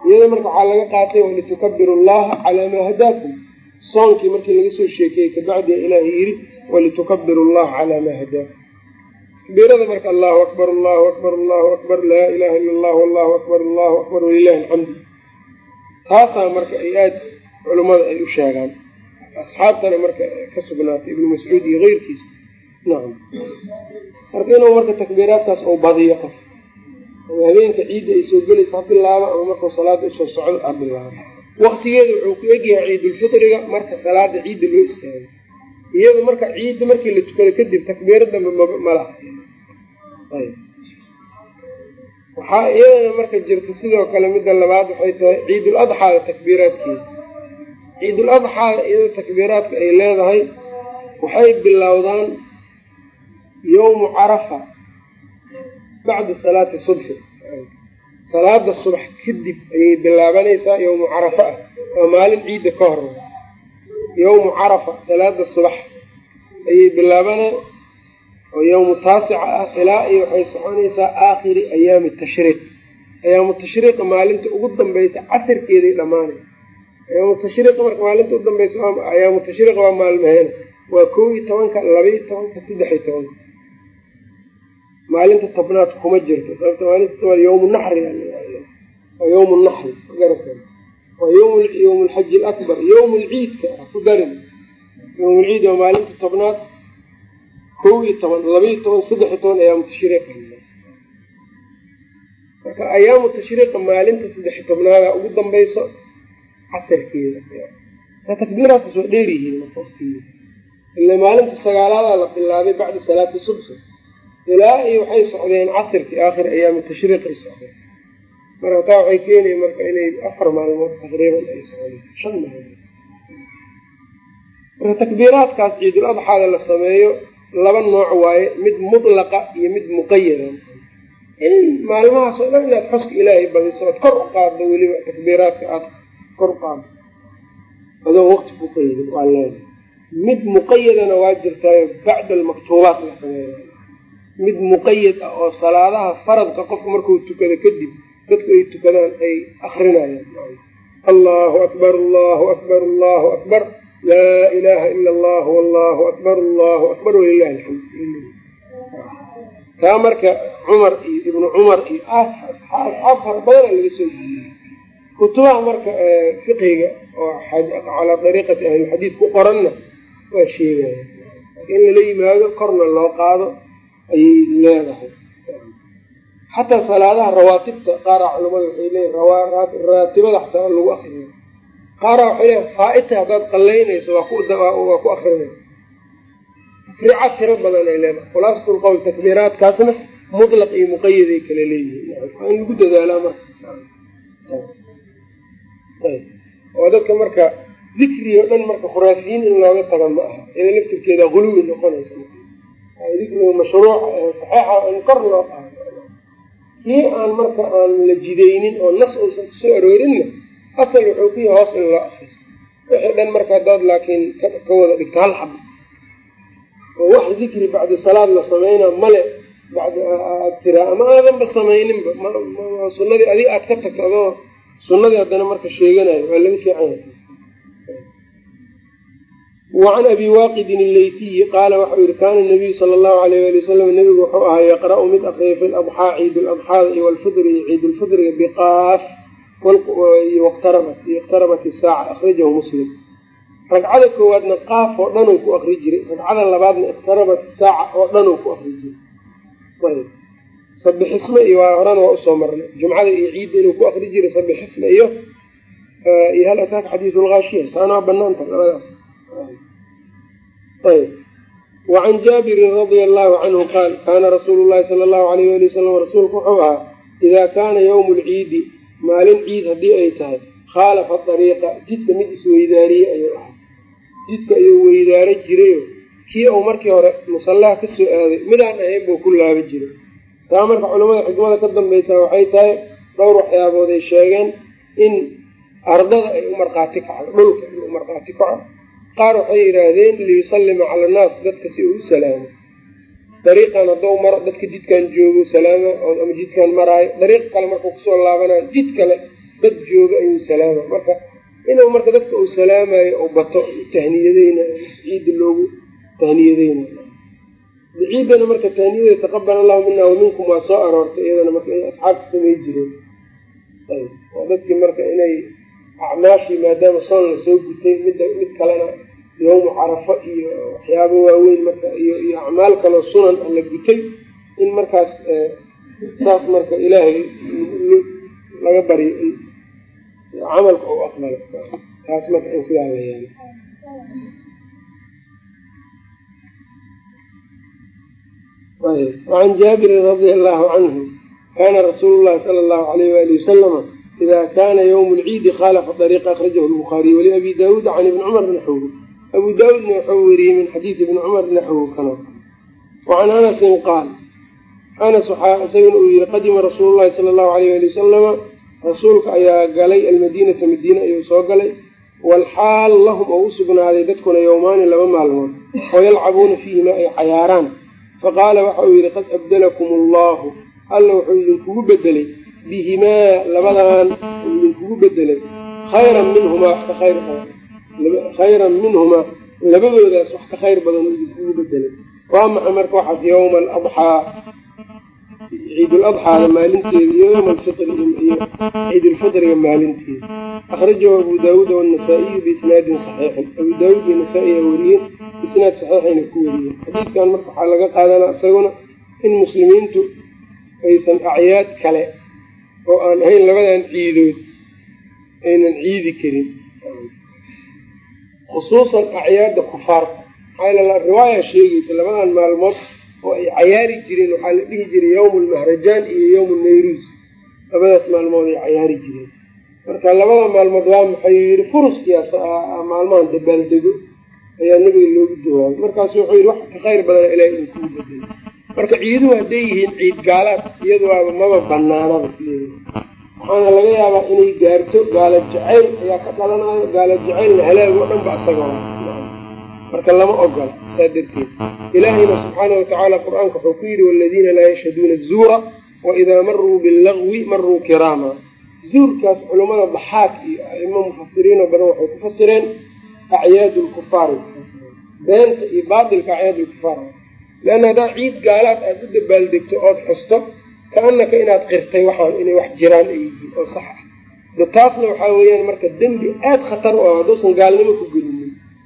iyada marka waxaa laga qaatay walitukabiru llaha calaa maa hadaakum. Soonkii markii laga soo sheekeeyey kabacdia ilaahay yidhi walitukabiru llaha calaa maa hadaakum. Takbiirada marka allahu akbar allahu akbar allahu akbar laa ilaha illa allah allahu akbar allahu akbar walilahi alxamdu. Taasaa marka ay aada culummada ay u sheegaan asxaabtana marka ka sugnaatay ibnu mascuud iyo keyrkiisa nacam marka inuu marka takbiiraadkaas uu badiyo qof ama habeenka ciidda ay soo gelaysa ha bilaabo ama markuu salaada u soo socdo ha bilaabo waktigeeda wuxuu ku egyahay ciidulfitriga marka salaada ciidda loo istaago. Iyadu marka ciidda markii la tukado kadib takbiiro dambe m malaha waxaa iyadana marka jirta sidoo kale midda labaad waxay tahay ciidul adxaada takbiiraadkeeda ciidul adxaada iyadoo takbiiraadka ay leedahay waxay bilowdaan yawmu carafa bacda salaati subxi salaada subax kadib ayay bilaabanaysaa yawmu carafa ah waa maalin ciidda ka hor yawmu carafa salaada subax ayay bilaabanaa oo yawmu taasica ah ilaa iyo waxay soconaysaa aakhiri ayaami tashriiq. Ayaamu tashriiqa maalinta ugu dambaysa casirkeeday dhammaanay ayaamu tashriiqa marka maalinta u dambaysa ayaamu tashriiqa waa maalmaheena waa kow iyo tobanka labaiyo tobanka saddex iyo tobanka. Maalinta tobnaad kuma jirto sababta maalinta tobnaad yawmu naxri waa yawmu naxri magarata waa yawm yawmu lxaji alakbar yawmu lciidka ku darin yawmu lciid waa maalinta tobnaad. Kow iyo toban labaiyo toban saddex iyo toban ayaamu tashriiqa marka ayaamu tashriiqa maalinta saddex iyo tobnaada ugu dambayso casarkeeda takbiiraadkaas waa dheer yihiin ila maalinta sagaalaadaa la bilaabay bacda salaati subxi ilaa iyo waxay socdeen casirkii aakhir ayaami tashriiqay socdeen marka taa waxay keenaya marka inay afar maalmood taqriiban ay socdayso shan maalmood marka takbiiraadkaas ciidul adxaada la sameeyo laba nooc waaye mid mutlaqa iyo mid muqayada maalmahaas oo dhan inaad xoska ilaahay badiso oad kor u qaaddo weliba takbiiraadka aad kor u qaaddo adoo waqti ku qaydo waa leedahay mid muqayadana waa jirtaayo bacda almaktuubaat la sameeya mid muqayad ah oo salaadaha faradka qofka markuu tukado kadib dadku ay tukadaan ay akrinayaan allahu akbar allahu akbar allahu akbar. Laa ilaha ila allah allahu akbar allahu akbar walilahi alxamd taa marka cumar iyo ibnu cumar iyo asxaab fara laga soo jiiyey kutubaha marka fiqiga oo calaa dariiqati ahlilxadiid ku qoranna waa sheegaya in lala yimaado korna loo qaado ayay leedahay. Xataa salaadaha rawaatibta qaara culamada waxay leeyihiin raatibada xataa lagu akriyo qaara waxay leeyihiin faa-ita haddaad qallaynayso waa ku akrinay takriicaad tiro badan ay leedahay. Khulaasatu lqowl takbiiraadkaasna mutlaq iyo muqayaday kala leeyihiin. In lagu dadaalaa marka oo dadka marka dikri o dhan marka khuraafiyiin in looga taga ma aha. Iyada laftirkeeda guluwi noqonaysa dikriga mashruuca saxeixa in kor loo qaado. Kii aan marka aan la jidaynin oo nas uusan ku soo aroorinna asal wuxuu ku yahay hoos in loo akriso wixii dhan marka haddaad laakiin ka wada dhigto hal xaba oo wax dikri bacdi salaad la sameyna male bacdi aad tiraa ama aadanba samayninba. Sunadii adig aad ka tagto adoo sunadii haddana marka sheeganayo waa laga fiican yahay. Wacan abi waaqidin illeytiyi qaala waxau yihi kaana nabiyu sala allahu alayh ali wasalam nebigu wuxuu ahaa yaqra-u mid akriya fi ladxaa ciidulabxaada iyo walfidri iyo biqaaf waqtarabat iqtarabat isaaca akhrajahu muslim ragcada koowaadna qaaf oo dhan uu ku akri jiray ragcada labaadna iqtarabat isaaca oo dhan uu ku akri jiray sabixisme iyo waa horena waa u soo marnay. Jumcada iyo ciidda inuu ku akri jiray sabixisme iyo iyo hal ataaka xadiisu lgaashiya taana waa labadaas. Ayb. Wacan jaabirin radia allahu canhu qaal kaana rasuulu llahi sala allahu alayh ali wasalam rasuulku wuxuu ahaa idaa kaana yawmu lciidi maalin ciid haddii ay tahay khaalafa dariiqa jidka mid isweydaariye ayuu ahaa. Jidka ayuu weydaaro jirayo kii uu markii hore musallaha ka soo aaday midaan ahayn buu ku laaba jiray taa marka culamada xikmada ka dambaysa waxay tahay dhowr waxyaabood ay sheegeen in ardada ay u markhaati kacdo dhulka inuu markhaati kaco qaar waxay yidhaahdeen liyusallima cala annaas dadka si uu u salaamo. Dariiqan hadduu maro dadka jidkan joogo salaama ama jidkan maraayo dariiq kale markuu ku soo laabanayo jid kale dad jooga ayuu salaama. Marka inuu marka dadka uu salaamayo u bato tahniyadeyna ciidda loogu tahniyadeyna ciidana marka tahniyada taqabal allahu mina waminkum waa soo aroortay iyadana marka inay asxaabta samay jireen. Oo dadkii marka inay acmaashii maadaama soon la soo gutay midda mid kalena yawmu carafo iyo waxyaabo waaweyn marka iyo iyo acmaal kaloo sunan a la gutay in markaas saas marka ilaahay laga baryo in camalka uu aqbalo taas marka in sidaa la yaalo wacan jaabirin radia allahu canhu kaana rasuulu llahi sala allahu alayh waali wasalama ida kana ywm lciidi khalafa ariiqa akhrajahu lbukhaariy waliabi daawuud can ibni cumar naxwu abu daawuudna wuxuu weriyey min xadiidi ibni cumar naxwu kano wacan anasin qaal anas waxaa isagana uu yihi qadima rasuulu llahi sala allahu alayh ali wasalama rasuulka ayaa galay almadiinata madiine ayuu soo galay walxaal lahum oo u sugnaaday dadkuna yowmaani laba maalmood oo yalcabuuna fiihima ay cayaaraan faqaala waxa uu yihi qad abdalakum allahu. Alla wuxuu idinkugu bedelay bihimaa labadan uu idinkugu bedelay. Khayran minhumaa wax ka khayr badan khayran minhumaa labadoodaas wax ka khayr badan idinkugu bedelay. Waa maxay marka waxaas yawma aladxaa ciiduladxaada maalinteeda iyo yowma alfitri iyo ciidulfitriga maalinteeda. Akhrajahu abu daawuud wanasaa-iyu biisnaadin saxiixin. Abu daawuud iyo nasaa-iya wariyeen isnaad saxiixayna ku wariyeen. Xadiidkan marka waxaa laga qaadanaa isaguna in muslimiintu aysan acyaad kale oo aan ahayn labadan ciidood aynan ciidi karin. Khusuusan acyaadda kufaarta maxaa riwaaya sheegaysa labadan maalmood oo ay cayaari jireen. Waxaa la dhihi jiray yawmu lmahrajaan iyo yawmu nayruus. Labadaas maalmood ay cayaari jireen. Marka labada maalmood waa maxay? Yihi furuskiyaas maalmahan dabaaldego ayaa nabiga loogu jawaabay. Markaasu wuxuu yihi wax ka khayr badana ilahay uu kuu bedelay marka ciiduhu hadday yihiin ciid gaalaad iyadu waaba maba banaanaba waxaana laga yaabaa inay gaarto gaala jacayl ayaa ka dhalanayo gaala jacaylna halaag oo dhan ba isaga marka lama ogola saa darteed. Ilaahayna subxaana watacaala qur'aanka wuxuu ku yidhi waladiina laa yashhaduuna azuura waidaa maruu billagwi maruu kiraama. Zuurkaas culummada baxaak iyo aimo mufasiriinoo badan waxay ku fasireen acyaad lkufaar beenta iyo baatilka acyaad lkufaar leanna haddaad ciid gaalaad aada u dabaaldegto ood xusto ka-anaka inaad qirtay waxaan inay wax jiraan ay yihiin oo sax ah. De taasna waxaa weeyaan marka dembi aada khatar u ah hadduusan gaalnimo ku gelinin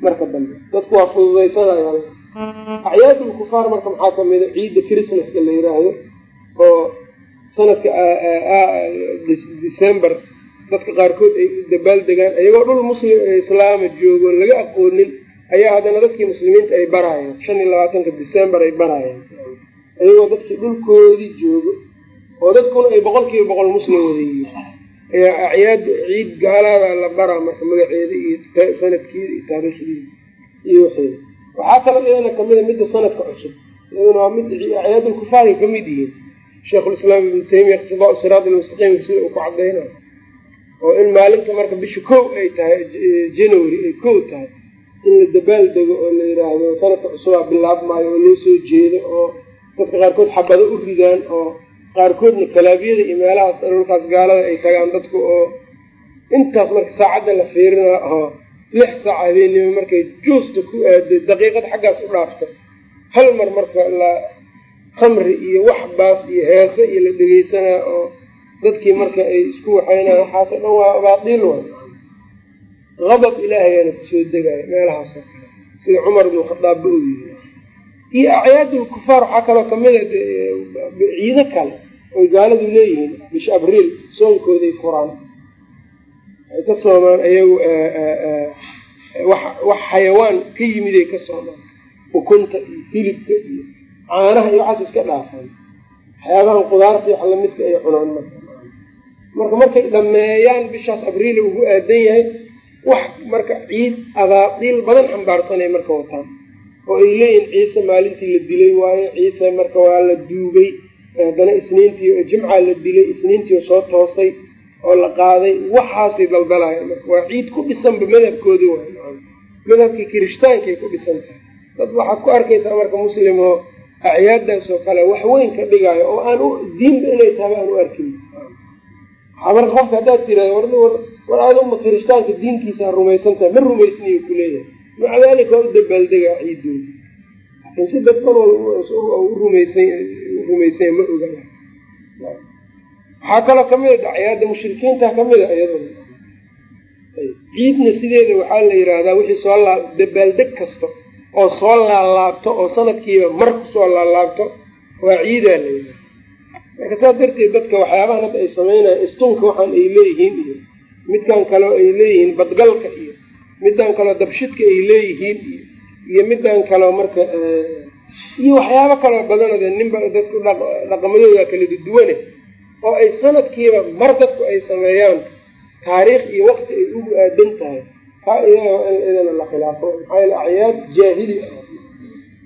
marka dambe. Dadku waa fududaysanaya acyaadul kufaar marka maxaa kamida ciidda christmaska la yiraahdo oo sanadka december dadka qaarkood ay dabaal degaan iyagoo dhul muslim islaama joogo laga aqoonin ayaa haddana dadkii muslimiinta ay barayaan. Shan iyo labaatanka december ay barayaan. Iyagoo dadkii dhulkoodii joogo oo dadkuna ay boqol kiiba boqol muslim wadayihiin ayaa acyaad ciid gaalaada la baraa marka magaceeda iyo sanadkeeda iyo taariikhdeeda iyo waxeeda waxaa kaloo iyadana kamida midda sanadka cusub iyaduna waa mid acyaadulkufaaray ka mid yihiin. Sheikhulislaam ibnu taymiya iqtidaa siraat almustaqiim sida uu ku cadaynayo oo in maalinta marka bisha kow ay tahay january ay kow tahay in la dabaal dego oo la yiraahdo sanadka cusubaa bilaabmaayo oo loo soo jeedo oo dadka qaarkood xabado u ridaan oo qaarkoodna kalaabiyada iyo meelahaas dhulkaas gaalada ay tagaan dadku oo intaas marka saacadda la fiirina oo lix saac habeenimo markay juusta ku aado daqiiqad xaggaas u dhaafto hal mar marka la khamri iyo wax baas iyo heese iyo la dhegeysanaa oo dadkii marka ay isku waxaynaa waxaasoo dhan waa baadiil way. Qadab ilaahayaana ku soo degaya meelahaasoo kale sida cumar ibnu khadaabba uu yiri iyo acyaadul kufaar waxaa kaloo a ciido kale oy gaaladu leeyihiin bish abriil soonkooday furaan waxay ka soomaan iyagu wax wax xayawaan ka yimiday ka soomaan ukunta iyo hilibka iyo caanaha iyo waxaas iska dhaafaan waxyaabahan qudaarta wax lamidka ay cunaan marka. Marka markay dhameeyaan bishaas abriil ugu aadan yahay wax marka ciid abaadiil badan xambaarsanay marka wataan. Oo ay leeyihiin ciise maalintii la dilay waayo ciise marka waa la duugay haddana isniintii jimcaa la dilay isniintii soo toosay oo la qaaday waxaasay daldalaya marka waa ciid ku dhisanba madhabkoodi waay madhabkii kirishtaankaay ku dhisan tahay. Dad waxaad ku arkaysaa marka muslim oo acyaadaas oo kale wax weyn ka dhigaayo oo aan diinba inay tahay aan u arkin. Waxaa marka qofka haddaad tiraado war war aaduma kirishtaanka diinkiisa rumaysan tahay ma rumaysniyo kuleeyahay maca daalika u dabaaldegaa ciidooda si dadban urumaysan rumaysanya ma oga waxaa kaloo ka mid a acyaada mushrikiinta ka mid a iyaduna ciidna sideeda waxaa la yidhaahdaa wixii soo laa dabaaldeg kasta oo soo laalaabto oo sanadkiiba mar ku soo laalaabto waa ciidaa la yidhahda marka saas darteed dadka waxyaabahan hadda ay sameynaya istunka waxaan ay leeyihiin iyo midkan kaleo ay leeyihiin badgalka iyo middan kaleo dabshidka ay leeyihiin iyo iyo middan kaleo marka iyo waxyaabo kaloo badanode ninba dadku dhaqamadooda kala duwane oo ay sanadkiiba mar dadku ay sameeyaan taariikh iyo waqti ay ugu aadan tahay. Taa iyaga in idana la khilaafo maxaa yaele acyaad jaahili ah.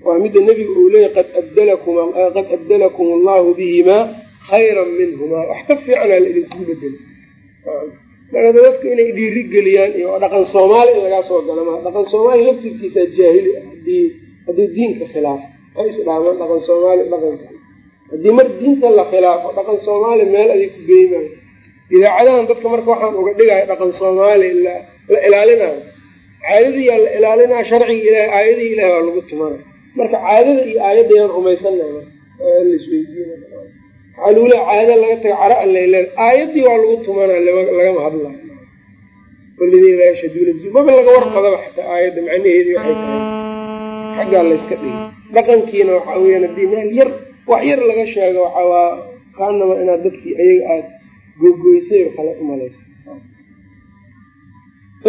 Waa midda nebiga uu leeyahy qad abdalakum qad abdalakum allahu bihimaa khayran minhumaa wax ka fiicanaa la idinkugu bedelo marka dadku inay dhiiri geliyaan iyo dhaqan soomaali in lagaa soo galo. Maa dhaqan soomaali laftirkiisa jaahili ah. Haddii diinka khilaafo ha isdhaamaan dhaqan soomaali dhaqanka haddii mar diinta la khilaafo dhaqan soomaali meel aday ku geymaayo idaacadahan dadka marka waxaan uga dhigayo dhaqan soomaali la ilaalinayo. Caadadiyaa la ilaalinaya sharciga ilahay aayadihii ilahi waa lagu tumanaya marka caadada iyo aayadayaan rumaysanay lasweydiina leeya caada laga taga cara allayleed aayadii waa lagu tumanaya lagama bi maba laga warqadaba xataa aayadda macnaheedii waxay tahay. Xaggaa layska dhigay. Dhaqankiina waxaa weyaan haddii meel yar wax yar laga sheego waxa waa kaanama inaad dadkii ayaga aada googoysay oo kale umalaysa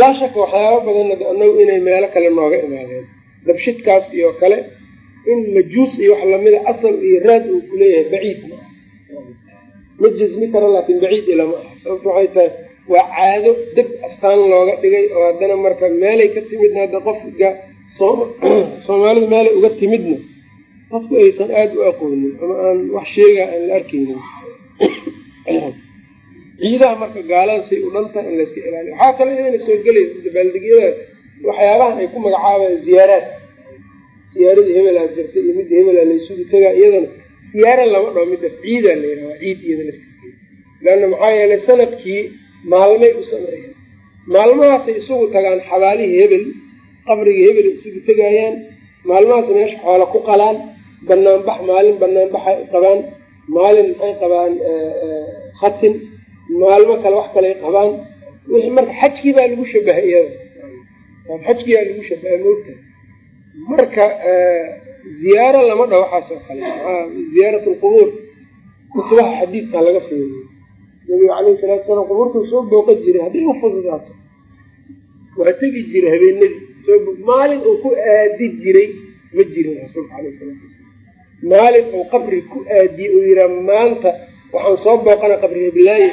laa shaka waxyaaba badanna anagu inay meelo kale nooga imaadeen. Dabshidkaas iyo kale in majuus iyo wax lamida asal iyo raad uu kuleeyahay baciid ah ma jismi karo laakin baciid ilama ah sababto waxay tahay waa caado deb astaan looga dhigay oo haddana marka meelay ka timidna hadda qofka [clears throat] soomaalida meelay uga timidna dadku aysan aada u aqoonin ama aan wax sheega aan la arkeynin [clears throat] ciidaha marka gaalada say u dhantaha in layska ilaaliyo. Waxaa kale inayna soo gelaysa dabaaldegyada waxyaabahan ay ku magacaabayan ziyaaraad. Siyaaradii hebelaa jirta iyo midda hebelaa laysugu tagaa iyadana siyaara lama dhao midaas ciidaa la yidhaha ciid iyada laftirkeeda leanna maxaa yeelay sannadkii maalmay u sameeyaan maalmahaasay isugu tagaan xabaalihii hebel qabrigii hebel isugu tegayaan maalmahaas meesha xoola ku qalaan banaanbax maalin banaanbaxay qabaan maalin maxay qabaan khatin maalmo kale wax kaley qabaan. Wixii marka xajkii baa lagu shabahay iyada. Xajkii baa lagu shabahay moogta marka ziyaaro lama dhaho waxaas oo kale ziyaarat lqubuur kutubaha xadiidka laga fiiriyo nabiga caleyhi salatu salaam qubuurtuu soo booqan jiray haddii u fududaato. Waa tegi jiray habeenadii. Maalin uu ku aadi jiray ma jirin rasuulka aleyh salatu wasalaam maalin uu qabri ku aadiyey uu yihaa maanta waxaan soo booqana qabri heblaaye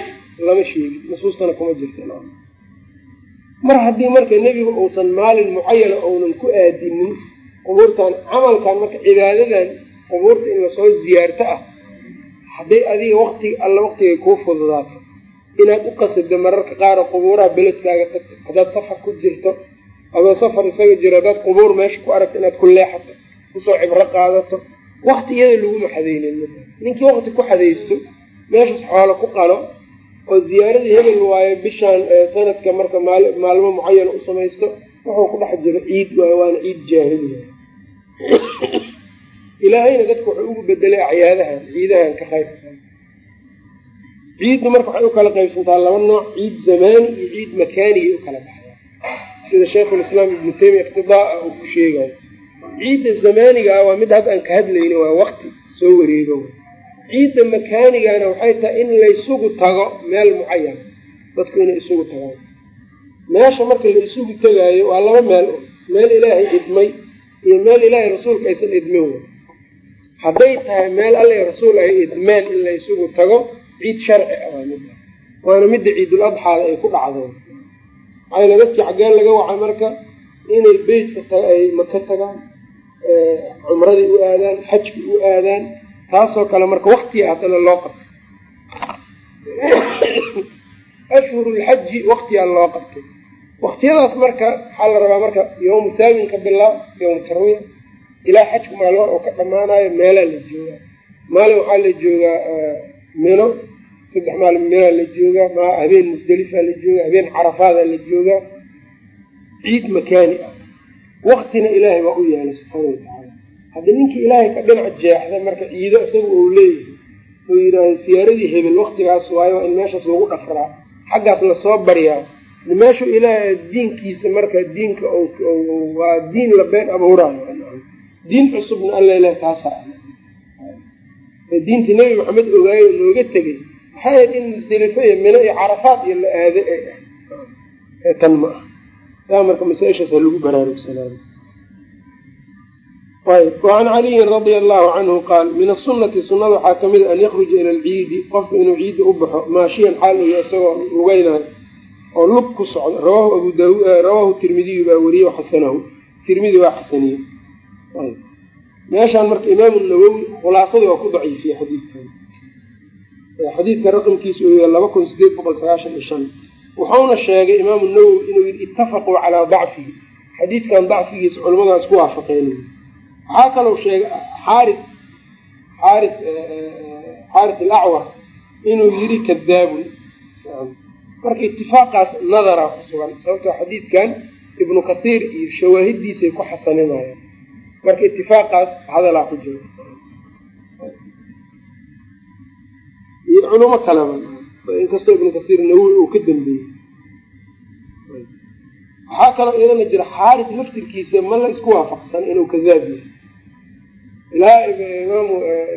lama sheegin. Nusuustana kuma jirta mar haddii marka nebigu uusan maalin mucayana uunan ku aadinin qubuurtan camalkan marka cibaadadan qubuurta in la soo ziyaarto ah hadday adiga waqti alla waqtigay kuu fududaato inaad u qasado mararka qaar qubuuraha beledkaaga tagto haddaad safar ku jirto adoo safar isaga jiro haddaad qubuur meesha ku aragto inaad ku leexato ku soo cibro qaadato wakti iyada laguma xadaynin. Ninkii waqti ku xadaysto meeshas xoolo ku qalo oo ziyaaradii hebel waayo bishaan sanadka marka maal maalmo mucayana u samaysto wuxuu ku dhex jiro ciid waayo waana ciid jaahiliya [laughs] ilaahayna dadka wuxuu ugu bedelay acyaadahan ciidahan ka qayb ciiddu marka waxay u kala qaybsantaa laba nooc ciid zamaani iyo ciid makaaniyay u kala baxdaa. Sida shaykhulislaam ibnu taymiya iqtidaa-a uu ku sheegayo ciidda zamaaniga ah waa mid hadda aan ka hadlayni waa wakti soo wareego. Ciidda makaanigana waxay tahay in laysugu tago meel mucayan dadku inay isugu tagaan. Meesha marka la isugu tegaayo waa laba meel meel ilaahay idmay iyo meel ilaahay rasuulka aysan idmin wey. Hadday tahay meel alla rasuul ay idmeen in la isugu tago ciid sharci ah waana midda ciidul adxaada ay ku dhacdo maxayna dadkii xaggeen laga wacay marka inay beytka ay maka tagaan cumradii u aadaan xajki u aadaan taasoo kale marka waktiga haddana loo qabtay. [coughs] Ashhurulxaji waktigaa loo qabtay waktiyadaas marka waxaa la rabaa marka yawmu thaaminka bilaab yawmu tarwiya ilaa xajku maalmo oo ka dhamaanayo meelaa la joogaa maalin waxaa la joogaa mino saddex maalin minaa la joogaa ma habeen musdelifaa la joogaa habeen carafaadaa la joogaa ciid makaani ah. Waktina ilaahay baa u yeelay subxaana watacaala haddii ninkii ilaahay ka dhinac jeexda marka ciido isaga uu leeyahay oo yidhaahdo siyaaradii hebel waktigaas waayo waa in meeshaas lagu dhafraa xaggaas la soo baryaa meeshu ilaahay diinkiisa marka diinka waa diin la been abuuraayo. Diin cusubna alla ilaah taasa diinta nebi maxamed ogaayo nooga tegay. Waxay ahayd in musdelifo iyo mino iyo carafaad iyo la aado ee ah tan ma ah taa marka masaa-ishaas ha lagu baraarugsanaado ayb wacan caliyin radia allahu canhu qaal min asunati sunada waxaa ka mid a an yakruja ila alciidi. Qofka inuu ciidda u baxo maashiyan xaal uya isagoo lugeynayo oo lug ku socdo. Rawahu abu daud rawahu tirmidiyu baa wariyey xasanahu. Tirmidi waa xasaniye. Meeshaan marka imaamu nawowi khulaasadii waa ku daciifiyey xadiidkan. Xadiidka raqamkiisa uu yahay laba kun sideed boqol sagaashan iyo shan. Wuxuuna sheegay imaamu nawowi inuu yidhi itafaquu calaa dacfihi xadiidkan dacfigiisa culamadaas ku waafaqeen. Waxaa kalou sheegay xaari xaari xaaris alacwar inuu yidhi kadaabun marka itifaaqaas nadara ku sugan sababtoo xadiidkan ibnu kasiir iyo shawaahidiisay ku xasaninayaan marka itifaaqaas hadalaa ku jiro. Iyo culamo kaleba inkastoo ibnu kasiir nawowi uu ka dambeeyey. Waxaa kaloo iyadana jira xaaris laftirkiisa ma la isku waafaqsan inuu kadaab yahay. Ilaa imaam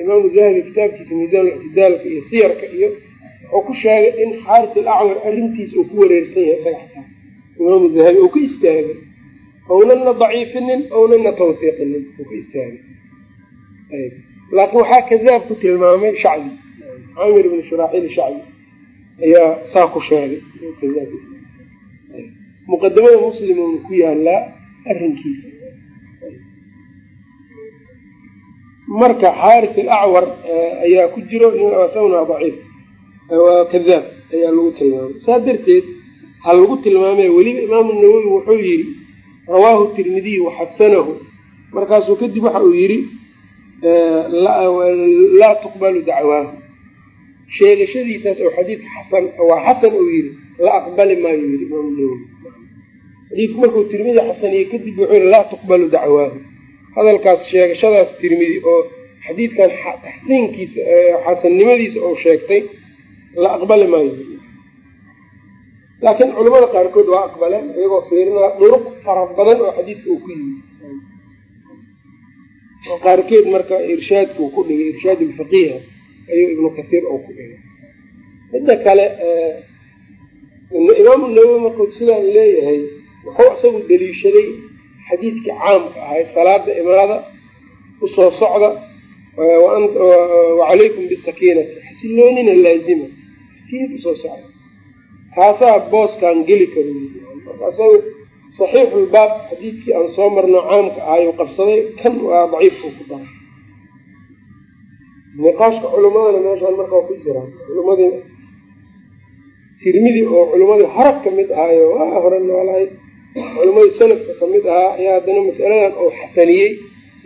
imaamu zahabi kitaabkiisa miisaan ictidaalka iyo siyarka iyo wuxuu ku sheegay in xaaris alacwar arrintiisa uu ku wareersan yahay isaga imaamu zahabi uu ka istaagay ownana daciifinin ownana tawsiiqinin uu ka istaagay. Laakiin waxaa kadaab ku tilmaamay shacbi. Camir ibn shuraaxiil shacbi ayaa saa ku sheegay muqadamada muslim uuna ku yaalaa arrinkiisa. Marka xaaris alacwar ayaa ku jiro isaguna daciif waa kadaab ayaa lagu tilmaamay. Saa darteed ha lagu tilmaamay weliba imaamu nawowi wuxuu yidhi rawaahu tirmidiy waxasanahu markaasuu kadib waxa uu yidhi laa tuqbalu dacwaahu. Sheegashadiisaas oo xadiidka xasan waa xasan uu yidhi la aqbali maayo yidhi imaamu nawowi xadiidku markuu tirmidi xasaniye kadib wuxuu yihi laa tuqbalu dacwaahu. Hadalkaas sheegashadaas tirmidi oo xadiidkan taxsiinkiisa xasannimadiisa oo sheegtay la aqbali maayo. Laakiin culamada qaarkood waa aqbaleen iyagoo fiirinaa duruq fara badan oo xadiidka uu ku yimid. Oo qaarkeed marka irshaadka uu ku dhigay irshaad alfaqiiha ayuu ibnu kasiir oo ku dhigay. Midda kale imaamu nawowi markuu sidaan leeyahay wuxuu isagu daliishaday xadiidkii caamka ahay salaada imaada u soo socda wacalaykum bisakiinati xasiloonina laazima siid u soo socda. Taasaa booskaan geli karo marka saxiixulbaab xadiidkii aan soo marno caamka ahayu qabsaday kan waa daciifkuu ku daray. Niqaashka culimadana meeshaan markaa ku jiraan culimadii tirmidi oo culimadii harag ka mid ahaayo waa hore noolahay. Culimadii salafka ka mid ahaa ayaa haddana masaladan oo xasaniyey.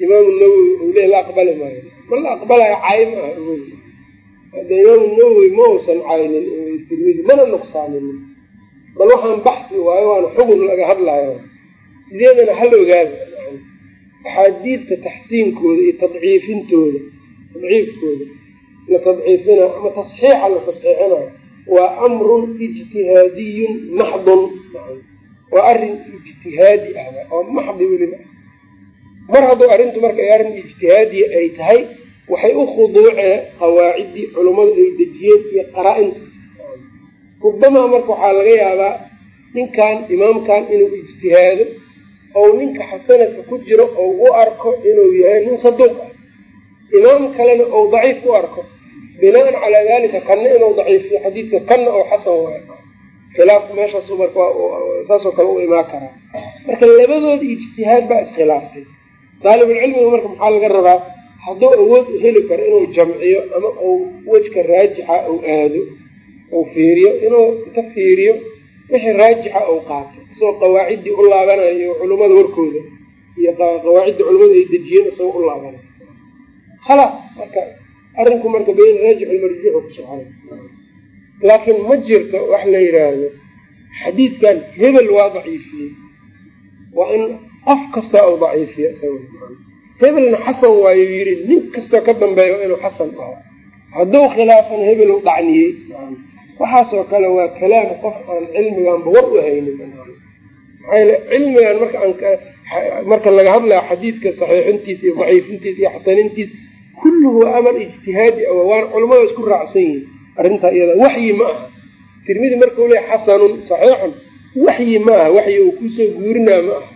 Imaamu nawowi uu le la aqbali maayo. Ma la aqbalayo caay ma aha ma uusan caynin tirmidi mana nuqsaaminin bal waxaan baxsi waayo waana xugun laga hadlayo sideedana hal ogaada axaadiidta taxsiinkooda iyo tadciifintooda tadciifkooda la tadciifina ama tasxiixa la tasxiixinayo waa amrun ijtihaadiyun maxdun. Waa arrin ijtihaadi ah oo maxdi weliba. Mar hadduu arrintu marka arrin ijtihaadiya ay tahay waxay u khuduuceen qawaaciddii culummadu ay dejiyeen iyo qaraa-inta. Rubamaa marka waxaa laga yaabaa ninkan imaamkan inuu ijtihaado ou ninka xasanadka ku jiro ou u arko inuu yahay nin saduuq ah. Imaam kalena ou daciif u arko. Binaan calaa dalika kanna inuu daciifiyo xadiidka kanna oo xasan waayo khilaafku meeshaas marka saasoo kale u imaan karaa. Marka labadoodi ijtihaad baa iskhilaaftay daalibulcilmiga marka maxaa laga rabaa hadduu awood u heli karo inuu jamciyo ama uu wejka raajixa uu aado uu fiiriyo inuu ka fiiriyo wixii raajixa uu qaato isagoo qawaaciddii u laabanayo culummada warkooda iyo qawaaciddii culimmadu ay dejiyeen isagoo u laabanayo khalaas marka arrinku marka bayn raajix almarjuuxu ku socday. Laakiin ma jirto wax la yidhaahdo xadiidkan hebel waa daciifiyey waa in qof kastaa uu daciifiya isaga hebelna xasan waayu yidhi nin kastoo ka dambeeya inuu xasan aho hadduu khilaafan hebel u dhacniyey waxaasoo kale waa kalaam qof aan cilmiganba war u haynin maxaa yele cilmigan marka aan marka laga hadlayo xadiidka saxiixintiisa iyo daciifintiisa iyo xasanintiisa kulluhu amar ijtihaadi a waana culamada isku raacsan yihiin arrintaa iyada waxyi ma aha. Tirmidi markau leeya xasanun saxiixun waxyi ma aha waxyi uu ku soo guurinaa ma aha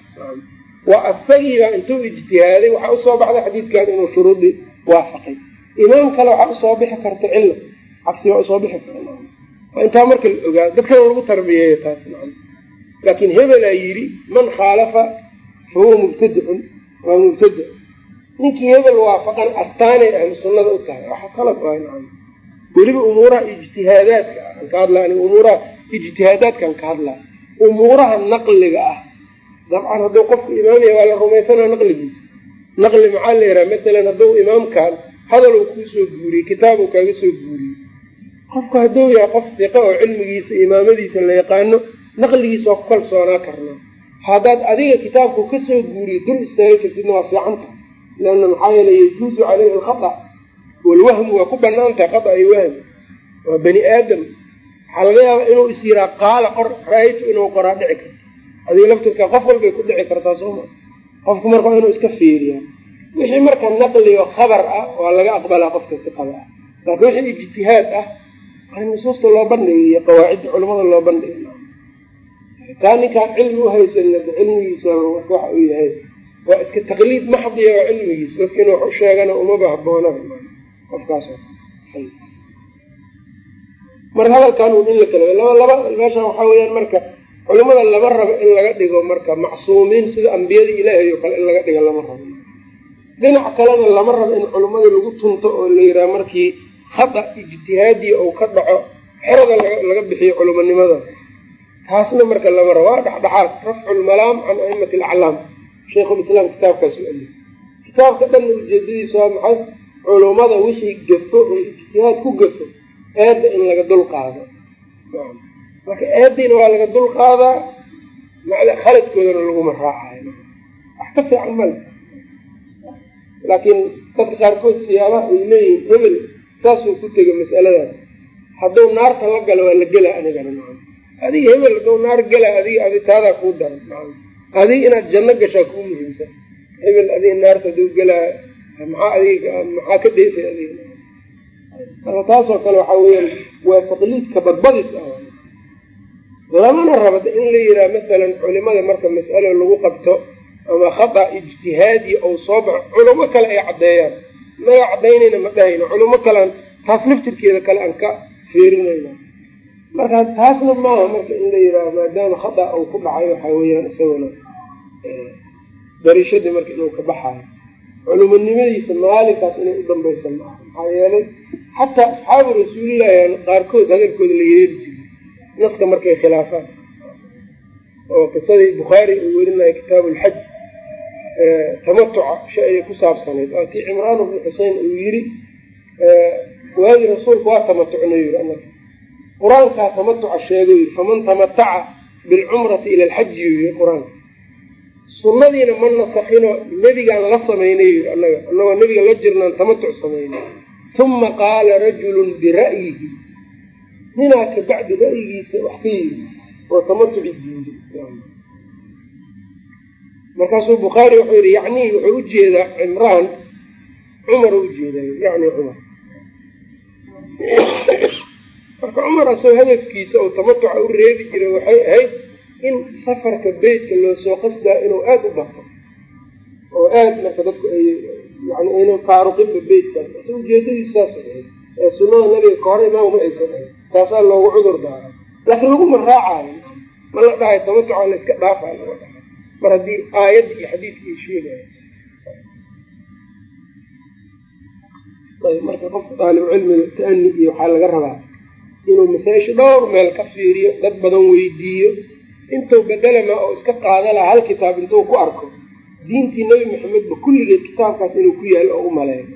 waa asagiibaa intuu ijtihaaday waxaa u soo baxday xadiidkan inuu shuruudii waafaqay. Imaam kale waxaa u soo bixi karta cilla cabsi waa u soo bixi karta. Intaa marka la ogaado dadkana lagu tarbiyeeyo taas laakiin hebelaa yidhi man khaalafa fa huwa mubtadicun. Waa mubtadic. Ninkii hebel waafaqan astaanay ahlu sunnada u tahay. Waxa qalab ah weliba umuuraha ijtihaadaadka aan ka hadlay umuuraha ijtihaadaadkaan ka hadlaya umuuraha naqliga ah dabcan hadduu qofku imaamaya waa la rumaysanaa naqligiisa. Naqli maxaa la yidhaha? Matalan hadduu imaamkan hadal uu kuusoo guuriyey kitaab uu kaaga soo guuriyey qofku hadduu yahay qof diqa oo cilmigiisa imaamadiisa la yaqaano naqligiisa waa ku kalsoonaa karnaa. Haddaad adiga kitaabku ka soo guuriyo dul istaaga jirtidna waa fiicanta leanna maxaa yeele yajuuzu caleyhi alkhata. Walwahmu waa ku bannaan tahay khata iyo wahm waa bani aadam. Waxaa laga yaabaa inuu is yiraa qaala qor ra'aytu inuu qoraa dhici karto adiga laftirka qof walbay ku dhici kartaa sooma qofku marka waa inuu iska fiiriyaa wixii marka naqligo khabar ah waa laga aqbalaa qofka siqada ah laakiin wixii ijtihaad ah nusuusta loo bandhigiyo qawaacidda culamada loo bandhiga taa ninkaan cilmi uhaysanna cilmigiisa waxa uu yahay waa iska taqliid maxdiya waa cilmigiisa. Dadka inuu wax u sheegana umaba haboonaba qofkaas marka hadalkan in la kala laba laba meeshan waxaa weyaan marka culimada lama rabo in laga dhigo marka macsuumiin sida ambiyada ilaahay oo kale in laga dhigo lama rabo. Dhinac kalena lama rabo in culimada lagu tunto oo la yidhaha markii khata ijtihaadiya ou ka dhaco xerada laga bixiyo culimonimada taasna marka lama rabo. Waa dhexdhexaad rafcu lmalaam can aimati alaclaam shaykhulislaam kitaabkaas u alif kitaabka dhanna ujeedadiisa waa maxay? Culummada wixii gafo oo ijtihaad ku gafo eedda in laga dul qaado marka eediina waa laga dul qaadaa khaladkoodana laguma raacayo wax ka fiican male laakiin dadka qaarkood siyaabaha ay leeyihiin hebel saasuu ku tegay mas'aladaas. Hadduu naarta la galo waa la gelaa anigana maa adiga hebel aduu naar gala adiga adi taadaa kuu daran adiga inaad janno gashaa kuu muhiimsan hebel adiga naarta aduu galaa maxaa adiga maxaa ka dheefay adiga marka taasoo kale waxaa weyaan waa taqliidka badbadis ah lamana raba in la yihaha masalan culimada marka mas'alo lagu qabto ama khata ijtihaadi ou soo baxo culamo kale ay caddeeyaan. Naga cadaynayna ma dhahayno culamo kalean taas laftirkeeda kale aan ka fiirinayna. Marka taasna maaha marka in la yidhaaho maadaama khata uu ku dhacay waxaa weyaan isaguna darishadii marka inuu ka baxayo. Culumonimadiisa maalinkaas inay u dambaysa maaha. Maxaa yeelay xataa asxaabu rasuulillahi qaarkood hadalkooda la yeeli naska markay khilaafaan. Oo qisadii bukhaari uu werinayo kitaabu lxaj tamatuca sha-ay ku saabsanayd. Tii cimraan bnu xusein uu yiri waagi rasuulku waa tamatucna yiri qur'aankaa tamatuca sheego yiri faman tamataca bilcumrati ila alxaji yu yiri qur'aanka. Sunnadiina ma nasakino nebigaan la samaynay yiri anaga anagoo nebiga la jirnaan tamatuc samaynay. Uma qaala rajulun bira'yihi ninaa ka bacdi ra'yigiisa wax ka yiri oo tamatuci diiday markaasuu bukhaari wuxuu yihi yacni wuxuu u jeedaa cimraan cumar u u jeedaa yani cumar marka cumar asagoo hadafkiisa oo tamatuca u reebi jiray waxay ahayd in safarka beytka loo soo qasdaa inuu aada u bato oo aad marka dadku ay yani ayna faaruqinba beytkaas asa ujeedadiis saasay ahayd ee sunada nabiga kahor imaamma aysan ahayd taasaa loogu cudur daara laakiin laguma raacaayo ma la dhahay tamatuca la iska dhaafayo lama dhahay mar haddii aayadda iyo xadiidka ay sheegaya marka qofka daalibcilmiga ta-ani iyo waxaa laga rabaa inuu masaa-isha dhowr meel ka fiiriyo dad badan weydiiyo intuu bedelama oo iska qaada laha hal kitaab intuu ku arko diintii nebi maxamedba kulligeed kitaabkaas inuu ku yaalo oo u maleeyo.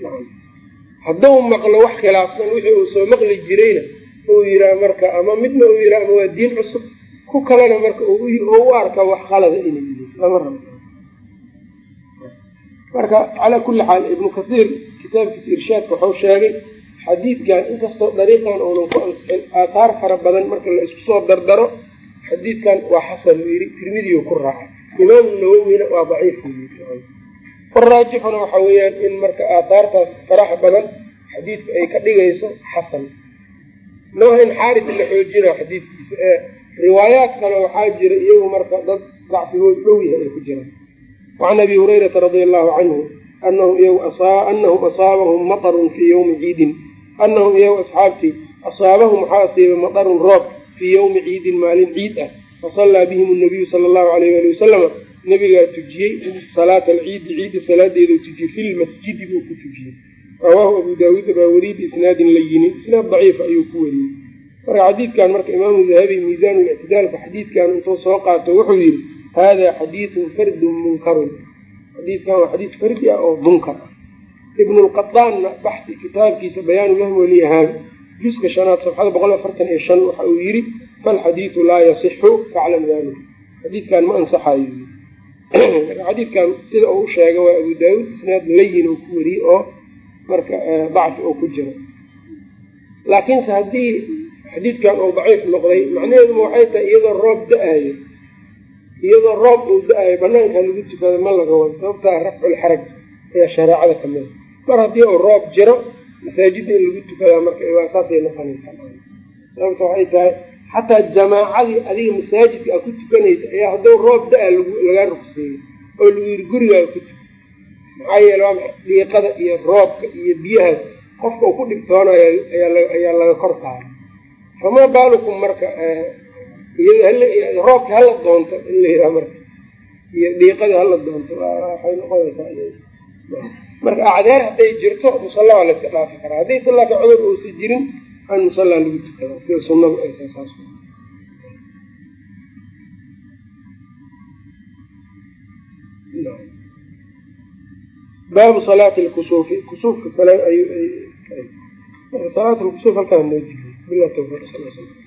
Hadduu maqlo wax khilaafsan wixii uu soo maqli jirayna uu yiraa marka ama midna uu yiraa ama waa diin cusub ku kalena marka u arka wax qalada inay yihiin. Lama rabo. Marka calaa kulli xaal ibnu kasiir kitaabkiisa irshaadka waxau sheegay xadiidkan inkastoo dariiqan uunan ku ansixin aathaar fara badan marka la isku soo dardaro xadiidkan waa xasan u yiri tirmidiyu ku raacay imaamu nawowina waa daciif waraajixuna waxa weeyaan in marka aathaartaas faraxa badan xadiidka ay ka dhigayso xasan naha in xaaris la xoojina xadiidkiisa ee riwaayaat kale waxaa jira iyagu marka dad dacfigood dhow yahay ay ku jiraan. Wacan abi hurayrata radia allahu canhu anahum asaabahum matarun fii yawmi ciidin. Anahum iyagu asxaabtii asaabahum waxaa asiibay matarun roob fii yawmi ciidin maalin ciid ah. Fasallaa bihim nabiyu sala allahu alayh ali wasalama nabigaa tujiyey salaata alciidi ciidda salaadeedu tujiyey fi lmasjidi buu ku tujiyey rawaahu abu daawuud baa weriye biisnaadin layinin isnaad daciifa ayuu ku weriyey marka xadiidkan marka imaamu dahabi miisaan lictidaalka xadiidkan intuu soo qaato wuxuu yihi hada xadiidun fardun munkarun. Xadiidkan waa xadiid fardi ah oo munkar. Ah ibnu baxi kitaabkiisa bayaanu lahmi waliyahaan juska shanaad safxada boqol afartan iyo shan waxa uu yihi falxadiidu laa yasixu faclam dalik xadiidkan ma ansaxayo. [clears throat] Xadiidkan sida uu sheega waa abu daawuud isnaad layin oo ku weriyey oo marka dacfi oo ku jiro. Laakiinse haddii xadiidkan uu daciif noqday macnaheeduma waxay tahay iyadoo roob da'ayo iyadoo roob uu da'ayo banaanka lagu tukado ma laga wado sababtaa rafculxaraj ayaa shareecada ka mida mar haddii uu roob jiro masaajidda in lagu tukadaa marka waa saasay noqonaysaa. Sababta waxay tahay xataa jamaacadii adiga masaajidka a ku tukanaysa ayaa hadduu roob da'a lagaa rugseeyey oo lagu yiri gurigaaga ku tuka maxaa yeele waa dhiiqada iyo roobka iyo biyahaas qofka uu ku dhibtoonayo ayaa laga kor saaray famaa baalukum marka roobka hala doonto in la yiraa marka iyo dhiiqada hala doonto waxay noqonaysaa marka acdeer hadday jirto musalla waa layska dhaafi karaa. Hadday salaaka cudur uusa jirin an musallaa lagu tukada sida sunadu ay baabu salaati lkusuufi kusuufka salaat lkusuuf halkaan noo jiriy bila tawfiq